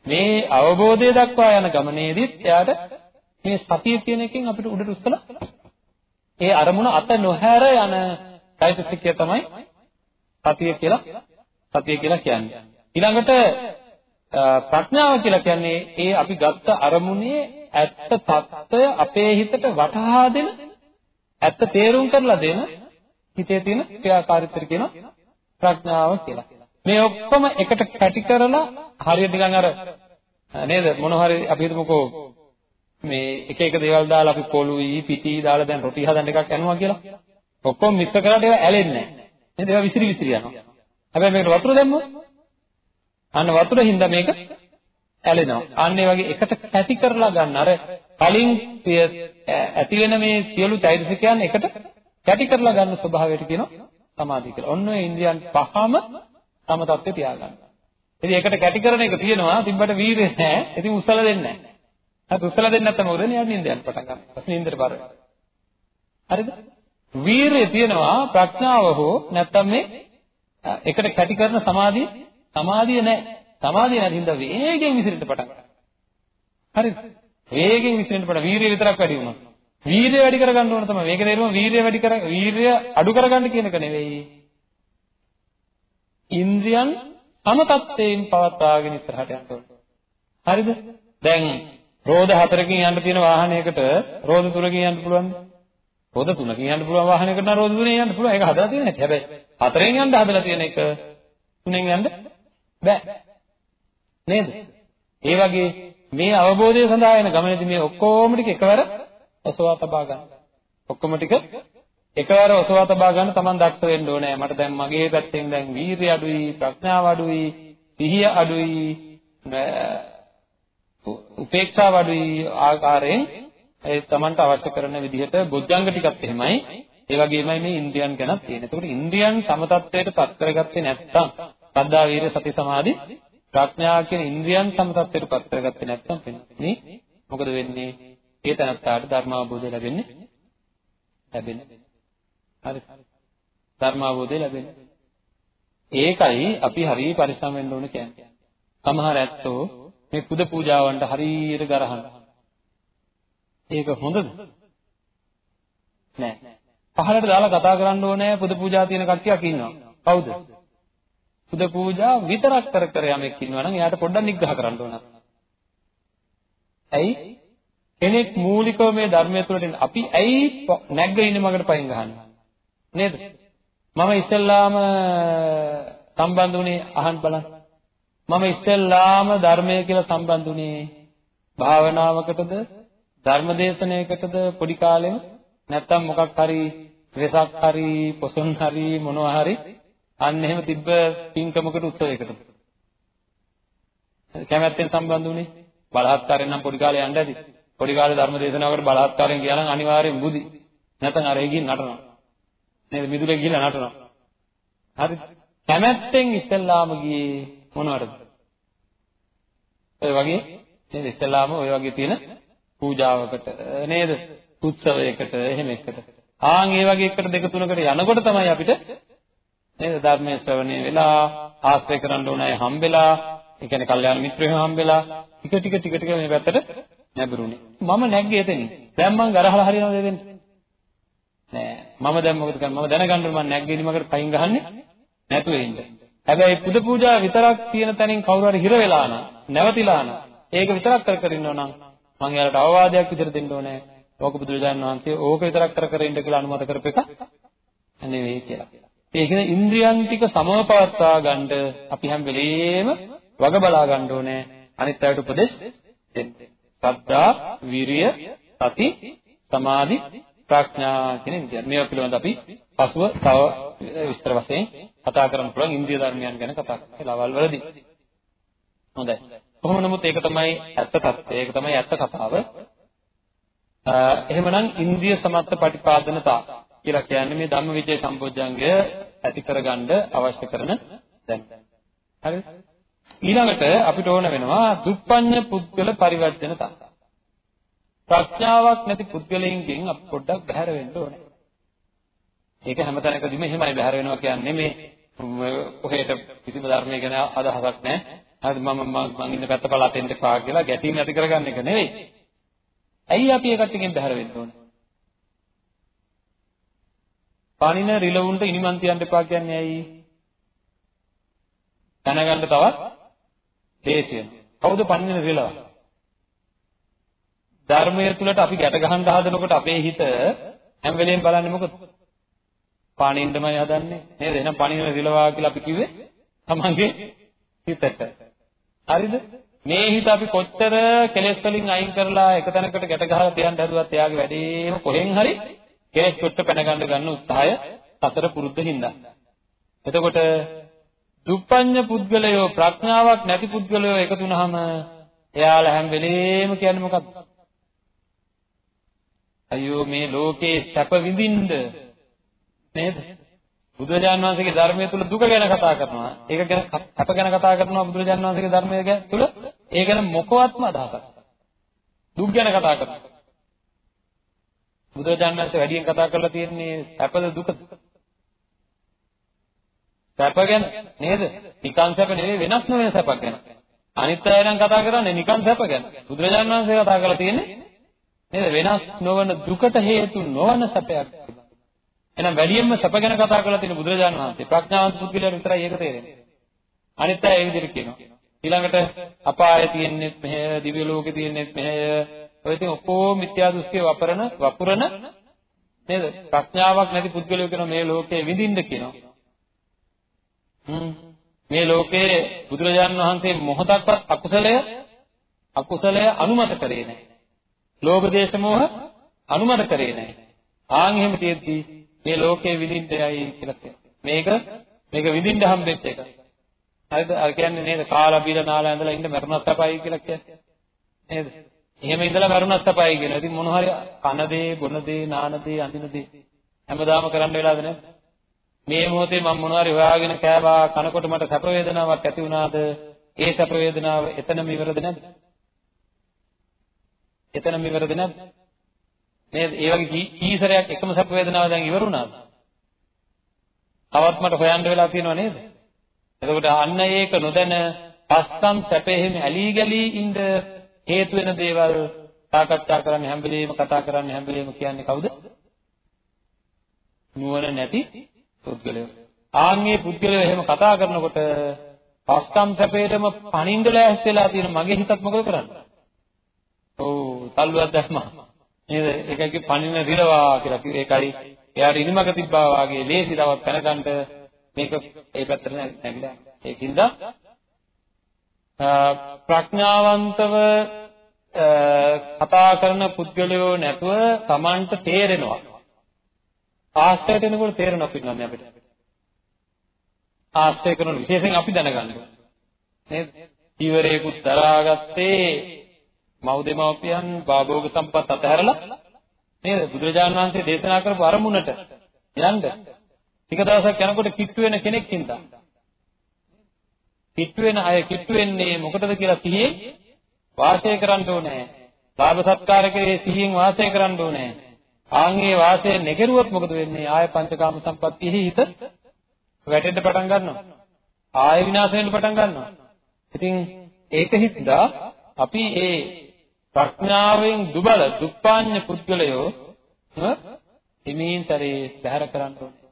මේ අවබෝධය දක්වා යන ගමනේදීත් එයාට මේ සතිය කියන එකෙන් අපිට උඩට උස්සලා ඒ අරමුණ අත නොහැර යන চৈতසිකය තමයි සතිය කියලා සතිය කියලා කියන්නේ. ඊළඟට ප්‍රඥාව කියලා කියන්නේ ඒ අපි ගත්ත අරමුණේ ඇත්ත తত্ত্বය අපේ හිතට වටහා දෙන ඇත්ත තේරුම් කරලා දෙන හිතේ තියෙන ක්‍රියාකාරීත්වය කියන ප්‍රඥාව කියලා. මේ ඔක්කොම එකට කැටි කරලා හරියට නිකන් අර නේද මොන හරි අපි හිතමුකෝ මේ එක එක දේවල් දාලා අපි පොළුයි පිටි දාලා දැන් රොටි හදන එකක් යනවා කියලා. ඔක්කොම මිශ්‍ර කරලා ඒවා ඇලෙන්නේ නැහැ. නේද? ඒවා විසිරි විසිරි යනවා. හැබැයි මේකට වතුර දැම්මොත් අන්න වතුරින් මේක ඇලෙනවා. අන්න ඒ වගේ එකට කැටි කරලා ගන්න. අර කලින් ඇති වෙන මේ සියලු චෛතසිකයන් එකට කැටි කරලා ගන්න ස්වභාවයට කියනවා සමාධිය කියලා. ඔන්න ඔය ඉන්ද්‍රියන් පහම සම තත්ත්වේ තියාගන්න. ඉතින් ඒකට කැටි කරන එක තියෙනවා තිබ්බට වීරිය නැහැ. ඉතින් උස්සලා දෙන්නේ නැහැ. හරි උස්සලා දෙන්නේ නැත්නම් මොකද වෙන්නේ? යන්නේ නින්දයන් පටන් ගන්නවා. ඊපස්සේ නින්දට බර වෙනවා. හරිද? වීරිය තියෙනවා ප්‍රඥාව හෝ නැත්නම් මේ එකට කැටි කරන සමාධිය සමාධිය නැහැ. සමාධිය නැති හින්දා වේගෙන් විසිරෙන්න පටන් ගන්නවා. හරිද? වේගෙන් විසිරෙන්න පටන් වීරිය විතරක් වැඩි වුණා. වීරිය වැඩි කරගන්න ඕන තමයි. මේක තේරුම වීරිය වැඩි කර වීරිය අඩු කරගන්න කියන එක නෙවෙයි. ඉන්ද්‍රියන් තම තත්ත්වයෙන් පවත්වාගෙන ඉස්සරහට යන්න ඕන. හරිද? දැන් රෝද හතරකින් යන්න තියෙන වාහනයකට රෝද තුනකින් යන්න පුළුවන්ද? රෝද තුනකින් යන්න පුළුවන් වාහනයකට නම් රෝද තුනෙන් යන්න පුළුවන්. ඒක හදලා තියෙන හැටි. හැබැයි හතරෙන් යන්න හදලා තියෙන එක තුනෙන් යන්න බෑ. නේද? ඒ වගේ මේ අවබෝධය සඳහා යන ගමනේදී මේ ඔක්කොම ටික එකවර ඔසවා තබා ගන්න. ඔක්කොම ටික එකවර ඔසවා තබා ගන්න Taman දක්ෂ වෙන්න ඕනේ. මට දැන් මගේ පැත්තෙන් දැන් වීරිය අඩුයි, ප්‍රඥාව අඩුයි, සිහිය අඩුයි, උපේක්ෂාව අඩුයි ආකාරයෙන් ඒ Tamanට අවශ්‍ය කරන විදිහට බොජ්ජංග ටිකත් එහෙමයි. ඒ වගේමයි මේ ඉන්ද්‍රියන් ගැනත් තියෙන්නේ. ඒකට ඉන්ද්‍රියන් සමතත්වයට පත් කරගත්තේ නැත්නම් සද්ධා වීර්ය සති සමාධි ප්‍රඥා කියන ඉන්ද්‍රියන් සමතත්වයට පත් කරගත්තේ නැත්නම් වෙන්නේ මොකද වෙන්නේ? ඒ තනත්තාට ධර්ම අවබෝධය ලැබෙන්නේ ලැබෙන්නේ. හරි. ධර්ම අවබෝධය ලැබෙන්නේ. ඒකයි අපි හරිය පරිස්සම් වෙන්න ඕන කියන්නේ. සමහර ඇත්තෝ මේ පුද පූජාවන්ට හරියට ගරහන. ඒක හොඳද? නෑ. පහලට දාලා කතා කරන්න ඕනේ පුද පූජා තියෙන කට්ටියක් ඉන්නවා. කවුද? පුද පූජා විතරක් කර කර යමෙක් ඉන්නවා නම් එයාට පොඩ්ඩක් නිග්‍රහ කරන්න ඕන. ඇයි? කෙනෙක් මූලිකව මේ ධර්මය තුළට අපි ඇයි නැග්ග ඉන්නේ මගට පයින් ගහන්නේ? නේද? මම ඉස්සෙල්ලාම සම්බන්ධ වුණේ අහන්න බලන්න. මම ඉස්සෙල්ලාම ධර්මය කියලා සම්බන්ධ වුණේ භාවනාවකටද ධර්මදේශනයකටද පොඩි කාලෙම නැත්තම් මොකක් හරි වෙසක් හරි පොසොන් හරි මොනවා හරි අන්න එහෙම තිබ්බ පින්කමකට උත්සවයකට කැමැත්තෙන් සම්බන්ධ වුණේ බලහත්කාරයෙන් නම් පොඩි කාලේ යන්න ඇති. පොඩි කාලේ ධර්ම දේශනාවකට බලහත්කාරයෙන් ගියා නම් අනිවාර්යෙන් බුදි. නැත්නම් අර එගින් නටනවා. නේද? මිදුලේ ගිහිල්ලා නටනවා. හරි. කැමැත්තෙන් ඉස්සෙල්ලාම ගියේ මොනවටද? ඔය වගේ නේද? ඉස්සෙල්ලාම ඔය වගේ තියෙන පූජාවකට නේද? උත්සවයකට එහෙම එකට. ආන් ඒ වගේ එකට දෙක තුනකට යනකොට තමයි අපිට නේද? ධර්මයේ ශ්‍රවණය වෙලා ආශ්‍රය කරන්න ඕන අය හම්බෙලා ඒ කියන්නේ කල්යාණ මිත්‍රයෝ හම්බෙලා ටික ටික ටික ටික මේ පැත්තට නැඹුරුනේ. මම නැග්ගේ එතනින්. දැන් මං ගරහලා හරියනවද එතෙන්ට? නෑ. මම දැන් මොකද කරන්නේ? මම දැනගන්න මම නැග්ගේ නිමකට පයින් ගහන්නේ නැතුව ඉන්න හැබැයි පුද පූජා විතරක් තියෙන තැනින් කවුරු හරි හිර වෙලා නම් නැවතිලා නම් ඒක විතරක් කර කර ඉන්නව නම් මං එයාලට අවවාදයක් විතර දෙන්න ඕනේ. ඕක බුදුරජාණන් වහන්සේ ඕක විතරක් කර කර ඉන්න කියලා අනුමත කරපු එක නෙවෙයි කියලා. ඒ කියන්නේ ඉන්ද්‍රියන් ටික සමවපවත්වා ගන්න අපි හැම වෙලේම වග බලා ගන්න ඕනේ අනිත් අයට උපදෙස් දෙන්න. සද්ධා, විරිය, සති, සමාධි, ප්‍රඥා කියන ඉන්ද්‍රියන්. මේවා පිළිබඳව අපි පසුව තව විස්තර වශයෙන් කතා කරන්න පුළුවන් ඉන්ද්‍රිය ධර්මයන් ගැන කතා කරලා ලවල් වලදී. හොඳයි. කොහොම නමුත් ඒක තමයි ඇත්ත తත්වය. ඒක තමයි ඇත්ත කතාව. එහෙමනම් ඉන්ද්‍රිය සමත්ත පටිපාදනතා කියලා කියන්නේ මේ ධම්මවිචේ සම්පෝඥංගය ඇති කරගන්න අවශ්‍ය කරන දැන්. හරිද? ඊළඟට අපිට ඕන වෙනවා දුප්පඤ්ඤ පුද්ගල පරිවර්ජනතා. ප්‍රඥාවක් නැති පුද්ගලයන්ගෙන් අපි පොඩ්ඩක් බැහැර වෙන්න ඕනේ. ඒක හැමතැනකදීම එහෙමයි බැහැර වෙනවා කියන්නේ මේ කොහෙට කිසිම ධර්මයක ගැන අදහසක් නැහැ. හරිද මම මම ඉන්න පැත්ත පළාතෙන්ට පා කියලා ගැටීම් ඇති කරගන්න එක නෙවෙයි. ඇයි අපි ඒ කට්ටියකින් බැහැර වෙන්න ඕනේ? පණින රිලවුන්ට ඉනිමන් තියන්න එපා කියන්නේ ඇයි? දැනගන්න තවත් දේශය. කවුද පණින රිලව? ධර්මයේ තුලට අපි ගැට ගහන්න හදනකොට අපේ හිත හැම වෙලෙම බලන්නේ මොකද? පාණින්නමයි හදන්නේ. නේද? එහෙනම් පණින රිලවා කියලා අපි කිව්වේ තමන්ගේ හිතට. හරිද? මේ හිත අපි කොච්චර කෙලෙස් වලින් අයින් කරලා එක තැනකට ගැට ගහලා තියන්න හදුවත් එයාගේ වැඩේම කොහෙන් හරි කෙලෙස් කොට පැන ගන්න ගන්න උත්සාහය සතර පුරුද්ද හින්දා. එතකොට දුප්පඤ්ඤ පුද්ගලයෝ ප්‍රඥාවක් නැති පුද්ගලයෝ එකතු වුනහම එයාලා හැම වෙලේම කියන්නේ මොකක්ද? අයියෝ මේ ලෝකේ සැප විඳින්න නේද? බුදුරජාණන් වහන්සේගේ ධර්මයේ තුල දුක ගැන කතා කරනවා. ඒක ගැන අප ගැන කතා කරනවා බුදුරජාණන් වහන්සේගේ ධර්මයේ තුල. ඒ ගැන මොකවත්ම අදහසක්. දුක් ගැන කතා කරනවා. බුදුරජාණන් වහන්සේ වැඩියෙන් කතා කරලා තියෙන්නේ සැපද දුකද? සැප ගැන නේද? නිකන් සැප නෙවෙයි වෙනස් නොවන සැපක් ගැන. අනිත් අය නම් කතා කරන්නේ නිකන් සැප ගැන. බුදුරජාණන් වහන්සේ කතා කරලා තියෙන්නේ නේද? වෙනස් නොවන දුකට හේතු නොවන සැපයක්. එහෙනම් වැඩියෙන්ම සැප ගැන කතා කරලා තියෙන බුදුරජාණන් වහන්සේ ප්‍රඥාවන්ත පුද්ගලයාට විතරයි ඒක තේරෙන්නේ. අනිත් අය ඒ විදිහට කියනවා. ඊළඟට අපාය තියෙන්නේ මෙහෙ, දිව්‍ය ලෝකේ තියෙන්නේ මෙහෙ. ඔය ඉතින් ඔක්කොම මිත්‍යා දෘෂ්ටිය වපරන වපුරන නේද? ප්‍රඥාවක් නැති පුද්ගලයෝ කියන මේ ලෝකේ විඳින්න කියනවා. මේ ලෝකේ බුදුරජාණන් වහන්සේ මොහොතක්වත් අකුසලය අකුසලය අනුමත කරේ නැහැ. ලෝභ දේශ මොහ අනුමත කරේ නැහැ. ආන් එහෙම තියෙද්දී මේ ලෝකේ විඳින්න යයි කියලා කියනවා. මේක මේක විඳින්න හම්බෙච්ච එක. හරිද? අර කියන්නේ නේද? කාලා බීලා නාලා ඇඳලා ඉන්න මරණත් සපයි කියලා කියන්නේ. නේද? එහෙම ඉඳලා මරණත් සපයි කියනවා. ඉතින් මොන හරි කන දේ, බොන දේ, නාන දේ, අඳින දේ හැමදාම කරන්න වෙලාද නැද්ද? මේ මොහොතේ මම මොන හරි හොයාගෙන කෑවා කනකොට මට සැප වේදනාවක් ඇති වුණාද? ඒ සැප වේදනාව එතනම ඉවරද නැද්ද? එතනම ඉවරද නැද්ද? නේද? ඒ වගේ කීසරයක් එකම සැප වේදනාව දැන් ඉවරුණාද? තවත් මට හොයන්න වෙලා තියෙනව නේද? එතකොට අන්න ඒක නොදැන පස්සම් සැපෙහිම ඇලී ගලී ඉඳ හේතු වෙන දේවල් සාකච්ඡා කරන්නේ හැම වෙලේම කතා කරන්නේ හැම වෙලේම කියන්නේ කවුද? නුවණ නැති පුද්ගලයෝ. ආන්ගේ පුද්ගලයෝ එහෙම කතා කරනකොට පස්කම් සැපේටම පණින්න ලෑස්තිලා තියෙන මගේ හිතත් මොකද කරන්නේ? ඔව් තල්ලුවක් දැම්මා. නේද? ඒකයි පණින රිරවා කියලා කිව්වේ ඒකයි. එයාට ඉනිමක තිබ්බා වාගේ ලේසි තවත් පැනගන්න මේක ඒ පැත්තට නැගිලා. ඒකින්ද ප්‍රඥාවන්තව කතා කරන පුද්ගලයෝ නැතුව Tamanට තේරෙනවා. ආශ්‍රයට එනකොට තේරෙනවා පිටන්නේ අපිට. ආශ්‍රය කරන විශේෂයෙන් අපි දැනගන්න නේද? ඊවරේකුත් දරාගත්තේ මව් දෙමව්පියන් භාභෝග සම්පත් අතහැරලා නේද? බුදුරජාණන් වහන්සේ දේශනා කරපු අරමුණට යන්න. ටික දවසක් යනකොට කිට්ටු වෙන කෙනෙක් හින්දා. කිට්ටු වෙන අය කිට්ටු වෙන්නේ මොකටද කියලා සිහියෙන් වාසය කරන්න ඕනේ. ලාභ සත්කාරකේ සිහියෙන් වාසය කරන්න ඕනේ. ආන්ගේ වාසය නැගරුවොත් මොකද වෙන්නේ? ආය පංචකාම සම්පත්තියෙහි හිත වැටෙන්න පටන් ගන්නවා. ආය විනාශ වෙන්න පටන් ගන්නවා. ඉතින් ඒක හින්දා අපි ඒ ප්‍රඥාවෙන් දුබල දුප්පාඤ්ඤ පුද්ගලයෝ හිමින් සැරේ බැහැර කරන්න ඕනේ.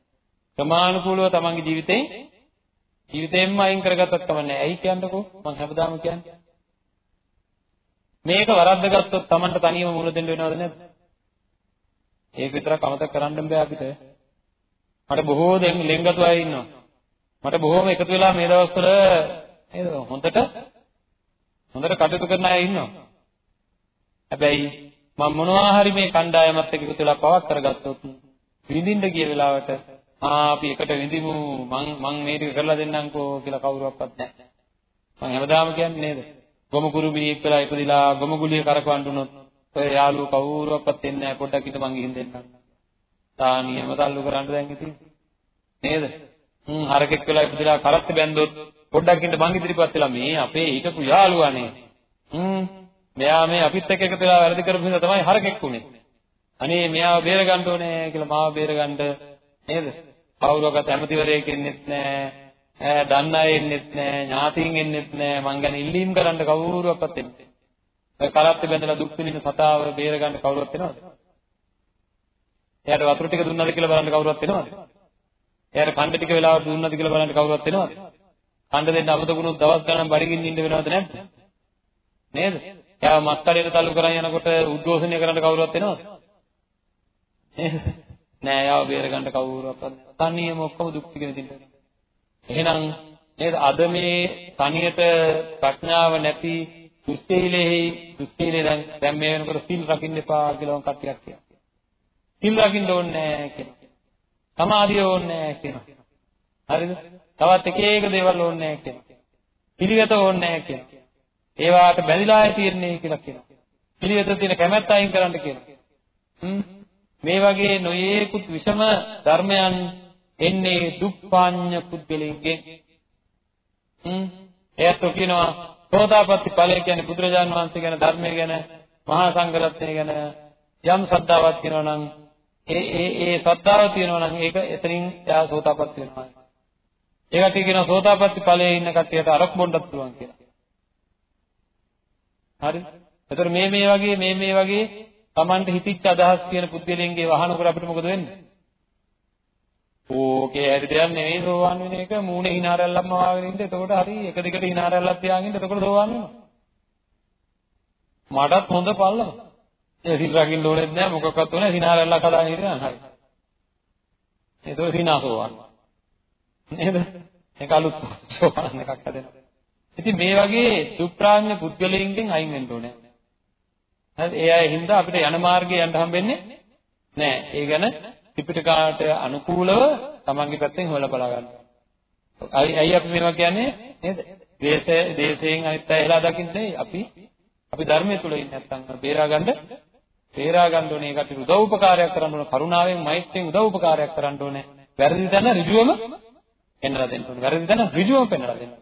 ප්‍රමාණිකූලව තමන්ගේ ජීවිතේ ජීවිතේන්ම අයින් කරගත්තත් කමන්නේ. ඇයි කියන්නකෝ? මම හැමදාම කියන්නේ. මේක වරද්දගත්තොත් තමන්ට තනියම මුල දෙන්න වෙනවද නැද්ද? ඒක විතරක් අමතක කරන්න බෑ අපිට. මට බොහෝ දෙන් ලෙන්ගතු අය ඉන්නවා. මට බොහෝම එකතු වෙලා මේ දවස්වල නේද හොඳට හොඳට කටයුතු කරන අය ඉන්නවා. හැබැයි මම මොනවා හරි මේ කණ්ඩායමත් එක්ක එකතු වෙලා පවක් කරගත්තොත් විඳින්න ගිය වෙලාවට ආ අපි එකට විඳිමු මං මං මේ ටික කරලා දෙන්නම්කෝ කියලා කවුරුවක්වත් නැහැ. මං හැමදාම කියන්නේ නේද? ගොම කුරුමිනියෙක් වෙලා ඉපදිලා ගොම ගුලිය කරකවන්න උනොත් ඔය යාළුවෝ කවුරුවක්වත් එන්නේ නැහැ පොඩ්ඩක් ඉඳ මං ගිහින් දෙන්නම්. තානියම තල්ලු කරන්න දැන් ඉතින් නේද? හ්ම් හරකෙක් වෙලා ඉපදිලා කරත් බැන්දොත් පොඩ්ඩක් ඉඳ මං ඉදිරිපත් වෙලා මේ අපේ හිටපු යාළුවානේ. හ්ම් මෙයා මේ අපිත් එක්ක එකතු වෙලා වැරදි කරපු නිසා තමයි හරකෙක් උනේ. අනේ මෙයාව බේර ගන්න ඕනේ කියලා මාව බේර ගන්න නේද? කවුරුවකට ඇමතිවරයෙක් ඉන්නෙත් නැහැ. ඈ දන්න අය ඉන්නෙත් නැහැ. ඥාතීන් ඉන්නෙත් නැහැ. මං ගැන ඉල්ලීම් කරන්න කවුරුවක්වත් එන්නේ නැහැ. කරත් බැඳලා දුක් විඳින සතාව බේර ගන්න කවුරුවත් එනවද? එයාට වතුර ටික දුන්නද කියලා බලන්න කවුරුවත් එනවද? එයාට කණ්ඩ ටික වෙලාවට දුන්නද කියලා බලන්න කවුරුවත් එනවද? කණ්ඩ දෙන්න අමතකුණොත් දවස් ගණන් බඩගින්න ඉන්න වෙනවද නැද්ද? නේද? එයාව මස් කඩේට තල්ලු කරන් යනකොට උද්ඝෝෂණය කරන්න කවුරුවත් එනවද? නෑ එයාව බේර ගන්න කවුරුවක්වත් නෑ. තනියම ඔක්කොම දුක් ටික විඳින්න. එහෙනම් නේද අද මේ තනියට ප්‍රඥාව නැති දුස්සීලෙහි දුස්සීලේ දැන් දැන් මේ වෙනකොට සිල් රකින්න එපා කියලා කට්ටියක් කියනවා. සිල් රකින්න ඕනේ නෑ කියනවා. සමාධිය ඕනේ නෑ කියනවා. හරිද? තවත් එක එක දේවල් ඕනේ නෑ කියනවා. පිළිවෙත ඕනේ නෑ කියනවා. ඒවාට බැඳිලා ආය තියෙන්නේ කියලා කියනවා. පිළිවෙත තියෙන කැමැත්ත අයින් කරන්න කියනවා. හ්ම් මේ වගේ නොයේකුත් විෂම ධර්මයන් එන්නේ දුක්ඛාඤ්ඤ පුද්ගලයන්ගෙන්. හ්ම් එයත් කියනවා සෝතාපට්ටි ඵලය කියන්නේ බුදුරජාන් වහන්සේ ගැන ධර්මය ගැන මහා සංඝරත්නය ගැන යම් ශ්‍රද්ධාවක් තියෙනවා නම් ඒ ඒ ඒ ශ්‍රද්ධාව තියෙනවා නම් ඒක එතනින් එයා සෝතාපට්ටි වෙනවා. ඒකට කියනවා සෝතාපට්ටි ඵලයේ ඉන්න කට්ටියට අරක් බොන්නත් පුළුවන් කියලා. හරි. එතකොට මේ මේ වගේ මේ මේ වගේ Tamanට හිතිච්ච අදහස් කියන පුද්ගලයන්ගේ වහනකොට අපිට මොකද වෙන්නේ? ඕකේ හැරි දෙයක් නෙවෙයි සෝවාන් වෙන එක මූණේ hinaරැල්ලක්ම වාගෙන ඉන්න. එතකොට හරි එක දිගට hinaරැල්ලක් තියාගෙන ඉන්න. එතකොට සෝවාන් වෙනවා. මටත් හොඳ පල්ලම. ඒ සිල් රකින්න ඕනෙත් නෑ මොකක්වත් ඕනේ hinaරැල්ලක් හදාගෙන ඉන්න හරි. එතකොට hinaසෝවාන්. නේද? ඒක අලුත් සෝවාන් එකක් හදෙනවා. ඉතින් මේ වගේ දුප්‍රාඥ පුද්ගලයන්ගෙන් අයින් වෙන්න ඕනේ. හරි ඒ අය හින්දා අපිට යන මාර්ගේ යන්න හම්බෙන්නේ නෑ. ඒ ගැන ත්‍රිපිටකාට අනුකූලව තමන්ගේ පැත්තෙන් හොයලා බලා ගන්න. අයි අයි අපි මේවා කියන්නේ නේද? දේශ දේශයෙන් අනිත් අය එලා දකින්නේ අපි අපි ධර්මයේ තුල ඉන්නේ නැත්නම් බේරා ගන්න බේරා ගන්න ඕනේ ඒකට උදව් උපකාරයක් කරන්න ඕනේ කරුණාවෙන් මෛත්‍රියෙන් උදව් උපකාරයක් කරන්න ඕනේ. වැරදි තැන ඍජුවම පෙන්වලා දෙන්න ඕනේ. වැරදි තැන ඍජුවම පෙන්වලා දෙන්න.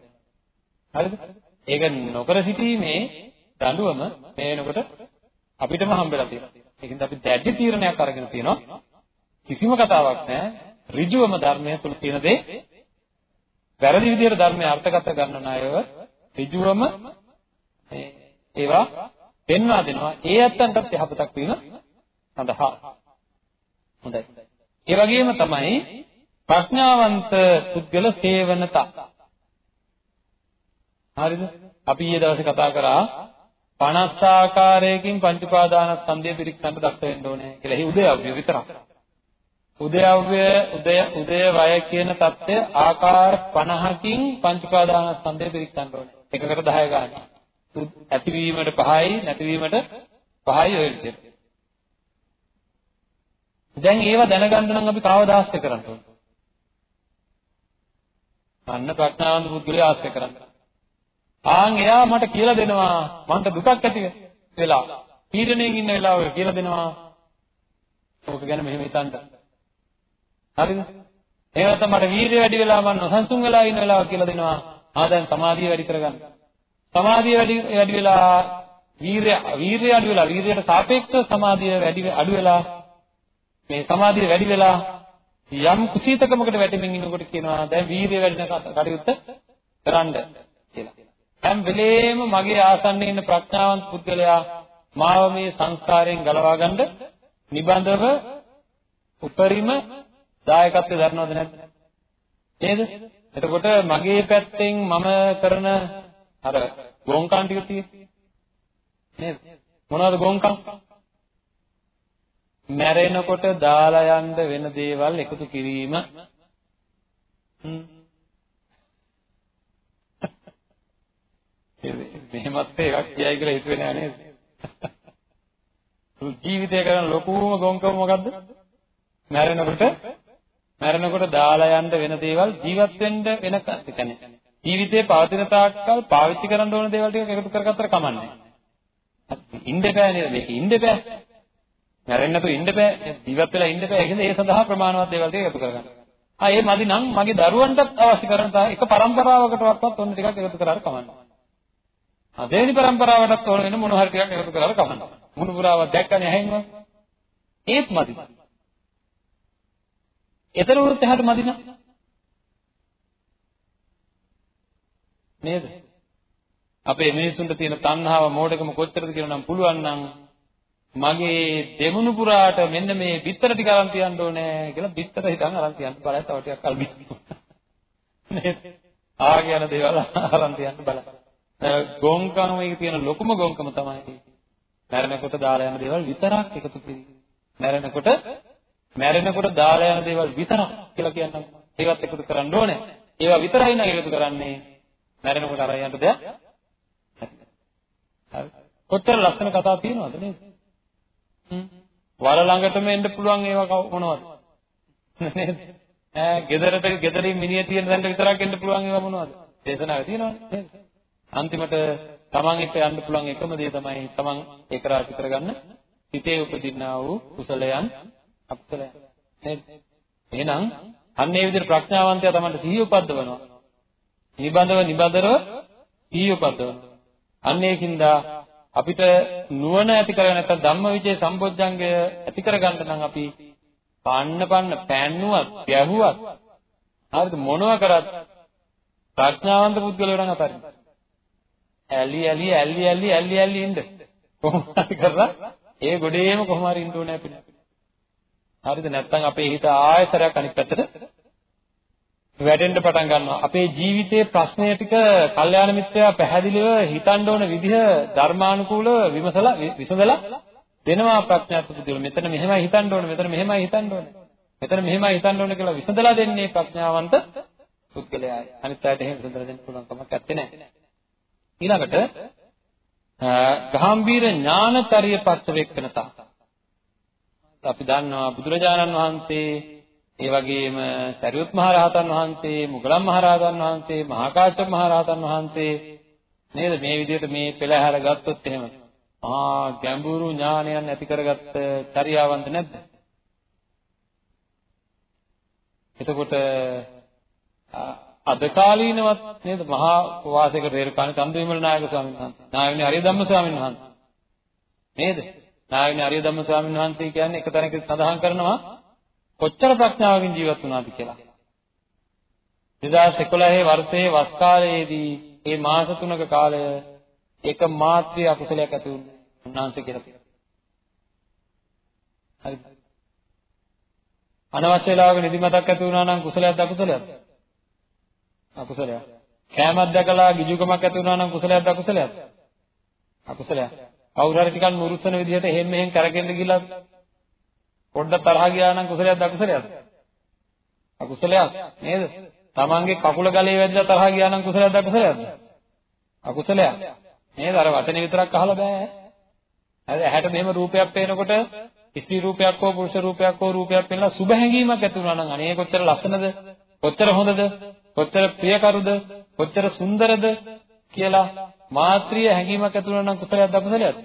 හරිද? ඒක නොකර සිටීමේ දඬුවම මේ වෙනකොට අපිටම හම්බෙලා තියෙනවා. ඒකින්ද අපි දැඩි තීරණයක් අරගෙන තියෙනවා. කිසිම කතාවක් නැහැ. ඍජුවම ධර්මයේ තුල තියෙන දේ වැරදි විදිහට ධර්මයේ අර්ථගත ගන්නන අයව ඍජුවම ඒවා පෙන්වා දෙනවා. ඒ ඇත්තන්ටත් යහපතක් වීම සඳහා. හොඳයි. ඒ වගේම තමයි ප්‍රඥාවන්ත පුද්ගල සේවනතා. හරිද? අපි ඊයේ දවසේ කතා කරා 50 ආකාරයකින් පංච උපාදානස්කන්ධය පිරික්සන්න දක්ෂ වෙන්න ඕනේ කියලා. එහි උදයව්‍ය විතරක්. උදයව්‍ය උදය උදය වය කියන தත්ත්වය ආකාර 50කින් පංච උපාදානස්කන්ධය පිරික්සන්න ඕනේ. එකකට 10 ගන්න. ඇතිවීමට 5යි නැතිවීමට 5යි ඔය විදිහට. දැන් ඒව දැනගන්න නම් අපි කවදා ආශ්‍රය කරන්න ඕනේ? අන්න ප්‍රඥාවන්ත පුද්ගලයා ආශ්‍රය කරන්න. ආන් එයා මට කියලා දෙනවා මන්ට දුකක් ඇති වෙලා පීඩණයෙන් ඉන්න වෙලාවක කියලා දෙනවා. ඕක ගැන මෙහෙම හිතන්න. හරිද? එහෙම නැත්නම් මට වීර්යය වැඩි වෙලා මම නොසන්සුන් වෙලා ඉන්න වෙලාව කියලා දෙනවා. ආ දැන් සමාධිය වැඩි කරගන්න. සමාධිය වැඩි වැඩි වෙලා වීර්ය වීර්යය අඩු වෙලා වීර්යයට සාපේක්ෂව සමාධිය වැඩි අඩු වෙලා මේ සමාධිය වැඩි වෙලා යම් කුසීතකමකට වැටෙමින් ඉන්නකොට කියනවා දැන් වීර්යය වැඩින කටයුත්ත කරන්න කියලා. හැම වෙලේම මගේ ආසන්නයේ ඉන්න ප්‍රඥාවන්ත පුද්ගලයා මාව මේ සංස්කාරයෙන් ගලවා ගන්න නිබඳව උපරිම දායකත්වය දරනවද නැද්ද? නේද? එතකොට මගේ පැත්තෙන් මම කරන අර ගොංකම් ටික තියෙන්නේ නේද? මොනවද ගොංකම්? මැරෙනකොට දාලා යන්න වෙන දේවල් එකතු කිරීම මෙහෙමත් එකක් කියයි කියලා හිතුවේ නෑ නේද? ජීවිතය කරන ලොකුම ගොංකම මොකද්ද? මැරෙනකොට මැරෙනකොට දාලා යන්න වෙන දේවල් ජීවත් වෙන්න වෙන කියන්නේ ජීවිතේ පවතින තාක්කල් පාවිච්චි කරන්න ඕන දේවල් ටික එකතු කරගත්තට කමන්නේ. ඉන්න බෑ නේද මේක ඉන්න බෑ. මැරෙන්න නැතුව ඉන්න බෑ. ජීවත් වෙලා ඉන්න බෑ. ඒකද ඒ සඳහා ප්‍රමාණවත් දේවල් ටික එකතු කරගන්න. ආ ඒ මදි නම් මගේ දරුවන්ටත් අවශ්‍ය කරන තා එක પરම්පරාවකටවත් ඔන්න ටිකක් එකතු කරලා කමන්න. ආ දෙවෙනි પરම්පරාවටත් ඕන වෙන මොන හරි ටිකක් එකතු කරලා කමන්න. මුණුපුරාවක් දැක්කනේ ඇහෙන්නවා. ඒත් මදි. එතන වුත් එහාට මදි නම් නේද? අපේ මිනිසුන්ට තියෙන තණ්හාව මෝඩකම කොච්චරද කියලා නම් පුළුවන් නම් මගේ දෙමුණු පුරාට මෙන්න මේ බිත්තර ටික අරන් තියන්න ඕනේ කියලා බිත්තර හිටන් අරන් තියන්න බලන්න තව ටිකක් කල් ගිහින් නේද? ආගෙන දේවල් අරන් තියන්න බලන්න. ගොංකම එකේ තියෙන ලොකුම ගොංකම තමයි මැරෙනකොට දාලා යන දේවල් විතරක් එකතු කිරීම. මැරෙනකොට මැරෙනකොට දාලා යන දේවල් විතරක් කියලා කියන්නම්. ඒවත් එකතු කරන්න ඕනේ. ඒවා විතරයි නම් එකතු කරන්නේ. මැරෙනකොට අර යන්න දෙයක් හරි. කොච්චර ලස්සන කතා තියෙනවද නේද? වල ළඟටම එන්න පුළුවන් ඒවා මොනවද? නේද? ඈ ගෙදරට ගෙදරින් මිනිහ තියෙන තැනට විතරක් එන්න පුළුවන් ඒවා මොනවද? දේශනාවේ තියෙනවනේ නේද? අන්තිමට තමන් එක්ක යන්න පුළුවන් එකම දේ තමයි තමන් ඒක රාශි කරගන්න හිතේ උපදින්නා වූ කුසලයන් අකුසලයන්. නේද? එහෙනම් අන්න ඒ විදිහට ප්‍රඥාවන්තයා තමන්ට සිහිය උපද්දවනවා. නිබඳව නිබඳව සිහිය උපද්දවනවා. අන්න ඒකින්ද අපිට නුවණ ඇති කරගන්න නැත්නම් ධම්මවිචේ සම්බොජ්ජංගය ඇති කරගන්න නම් අපි පන්න පන්න පෑන්නුවත් ගැහුවත් හරිද මොනව කරත් ප්‍රඥාවන්ත පුද්ගලයෝ නම් අතරින් ඇලි ඇලි ඇලි ඇලි ඇලි ඇලි ඉන්න කොහොම හරි කරලා ඒ ගොඩේම කොහොම හරි ඉන්න ඕනේ අපිට හරිද නැත්නම් අපේ හිත ආයතරයක් අනිත් පැත්තට වැටෙන්න පටන් ගන්නවා. අපේ ජීවිතයේ ප්‍රශ්නය ටික කල්යාණ මිත්‍රයා පැහැදිලිව හිතන්න ඕන විදිහ ධර්මානුකූලව විමසලා විසඳලා දෙනවා ප්‍රඥාත් පුදුල. මෙතන මෙහෙමයි හිතන්න ඕනේ, මෙතන මෙහෙමයි හිතන්න ඕනේ. මෙතන මෙහෙමයි හිතන්න ඕනේ කියලා විසඳලා දෙන්නේ ප්‍රඥාවන්ත පුද්ගලයායි. අනිත් අයට එහෙම විසඳලා දෙන්න පුළුවන් කමක් නැත්තේ නෑ. ඊළඟට ගාම්භීර ඥානචර්ය පස්ස වෙක්කනතා. අපි දන්නවා බුදුරජාණන් වහන්සේ ඒ වගේම සරියුත් මහ රහතන් වහන්සේ, මුගලන් මහ රහතන් වහන්සේ, මහා කාශ්‍යප මහ රහතන් වහන්සේ නේද මේ විදිහට මේ පෙළහැර ගත්තොත් එහෙම ආ ගැඹුරු ඥානයන් ඇති කරගත්ත චර්යාවන්ත නැද්ද? එතකොට අද කාලීනවත් නේද මහා වාසයක රේරුකාණ චන්දවිමල නායක ස්වාමීන් වහන්සේ, නායකනි අරිය ධම්ම ස්වාමීන් වහන්සේ නේද? නායකනි අරිය ධම්ම ස්වාමීන් වහන්සේ කියන්නේ එක තැනක සඳහන් කරනවා කොච්චර ප්‍රඥාවකින් ජීවත් වුණාද කියලා. 2011 වර්ෂයේ වස් කාලයේදී මේ මාස තුනක කාලය එක මාත්‍රිය අකුසලයක් ඇති වුණා. උන්වහන්සේ කියලා කියනවා. හරිද? අනවශ්‍ය වෙලාවක නිදිමතක් ඇති වුණා නම් කුසලයක්ද අකුසලයක්ද? අකුසලයක්. කෑමක් දැකලා ගිජුකමක් ඇති වුණා නම් කුසලයක්ද අකුසලයක්ද? අකුසලයක්. කවුරු හරි ටිකක් නුරුස්සන විදිහට එහෙම මෙහෙම කරගෙන ගිහලා පොඩ්ඩක් තරහ ගියා නම් කුසලයක්ද අකුසලයක්ද? අකුසලයක් නේද? තමන්ගේ කකුල ගලේ වැදිලා තරහ ගියා නම් කුසලයක්ද අකුසලයක්ද? අකුසලයක්. නේද? අර වචනේ විතරක් අහලා බෑ. හරි ඇහැට මෙහෙම රූපයක් පේනකොට ස්ත්‍රී රූපයක් හෝ පුරුෂ රූපයක් හෝ රූපයක් පෙන්නලා සුබ හැඟීමක් ඇති වුණා නම් අනේ කොච්චර ලස්සනද? කොච්චර හොඳද? කොච්චර ප්‍රියකරුද? කොච්චර සුන්දරද කියලා මාත්‍රිය හැඟීමක් ඇති වුණා නම් කුසලයක්ද අකුසලයක්ද?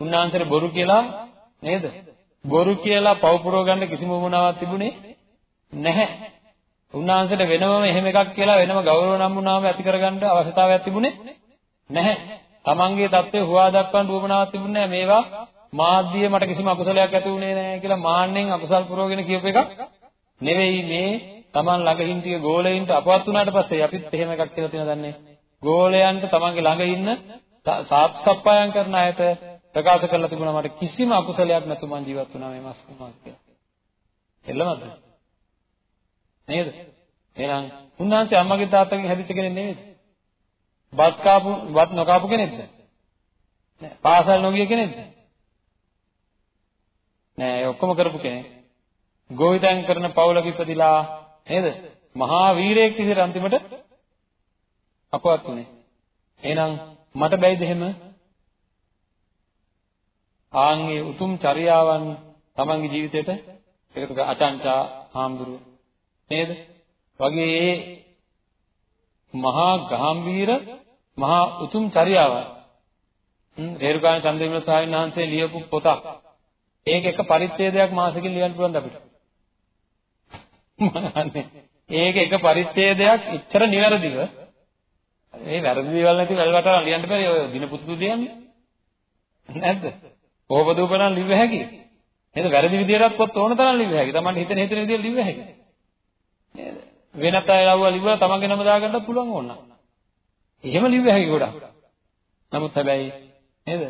උන්වහන්සේට බොරු කියලා නේද? බොරු කියලා පව පුරව ගන්න කිසිම වුණාවක් තිබුණේ නැහැ. උන්වහන්සේට වෙනමම එහෙම එකක් කියලා වෙනම ගෞරව නම් වුණාම ඇති කරගන්න අවශ්‍යතාවයක් තිබුණේ නැහැ. තමන්ගේ தත්ත්වය හුවා දක්වන්න උවමනාවක් තිබුණේ නැහැ. මේවා මාධ්‍ය මට කිසිම අකුසලයක් ඇති වුණේ නැහැ කියලා මාන්නෙන් අකුසල් පුරවගෙන කියපු එකක් නෙවෙයි මේ තමන් ළඟ හිටිය ගෝලයින්ට අපවත් වුණාට පස්සේ අපිත් එහෙම එකක් කියලා තියෙන දන්නේ. ගෝලයන්ට තමන්ගේ ළඟ ඉන්න සාප්සප්පායම් කරන අයට ප්‍රකාශ කරලා තිබුණා මට කිසිම අකුසලයක් නැතුව මං ජීවත් වුණා මේ මාස් කුමාර කියලා. එළමද? නේද? එහෙනම් උන්වහන්සේ අම්මගේ තාත්තගෙන් හැදිච්ච කෙනෙක් නෙවෙයිද? බත් කාපු බත් නොකාපු කෙනෙක්ද? නෑ. පාසල් නොගිය කෙනෙක්ද? නෑ. ඒ ඔක්කොම කරපු කෙනෙක්. ගෝවිතයන් කරන පවුලක ඉපදිලා නේද? මහා වීරයෙක් විදිහට අන්තිමට අපවත් උනේ. එහෙනම් මට බැයිද එහෙම ආන්ගේ උතුම් චර්යාවන් තමන්ගේ ජීවිතේට එකතු කර අචංචා හාමුදුරුව නේද? වගේ ඒ මහා ගාම්භීර මහා උතුම් චර්යාවන් රේරුකාණ චන්ද්‍රවිමල ස්වාමීන් වහන්සේ ලියපු පොතක්. ඒක එක පරිච්ඡේදයක් මාසෙකින් ලියන්න පුළුවන්ද අපිට? ඒක එක පරිච්ඡේදයක් ඉච්චර නිවැරදිව මේ වැරදි දේවල් නැති වැල්වට ලියන්න බැරි ඔය දිනපුතු ලියන්නේ නැද්ද? කෝපදූපණන් ලිව්ව හැකි. නේද? වැරදි විදියටත් පොත් ඕන තරම් ලිව්ව හැකි. Taman හිතන හිතන විදියට ලිව්ව හැකි. නේද? වෙනත් අය ලව්වා ලිව්වා තමන්ගේ නම දාගන්නත් පුළුවන් ඕන. එහෙම ලිව්ව හැකි ගොඩක්. නමුත් හැබැයි නේද?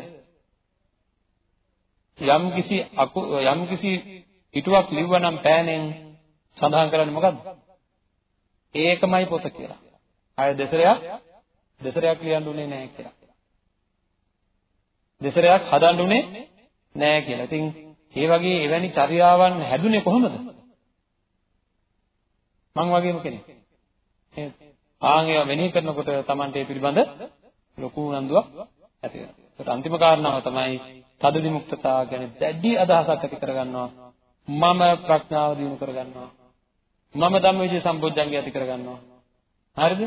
යම් කිසි යම් කිසි පිටුවක් ලිව්වනම් පෑනෙන් සඳහන් කරන්නේ මොකද්ද? ඒකමයි පොත කියලා. ආය දෙසරයක් දෙසරයක් ලියන්න උනේ නැහැ කියලා. දෙසරයක් හදන්න උනේ නැහැ කියලා. ඉතින් ඒ වගේ එවැනි චර්යාවන් හැදුනේ කොහොමද? මං වගේම කෙනෙක්. නේද? ආන් ඒවා මෙනෙහි කරනකොට Tamante ඒ පිළිබඳ ලොකු උනන්දුවක් ඇති වෙනවා. ඒකට අන්තිම කාරණාව තමයි තදදි මුක්තතාව ගැන දැඩි අදහසක් ඇති කරගන්නවා. මම ප්‍රඥාව දිනු කරගන්නවා. මම ධම්මවිජය සම්බොජ්ජංගය ඇති කරගන්නවා. හරිද?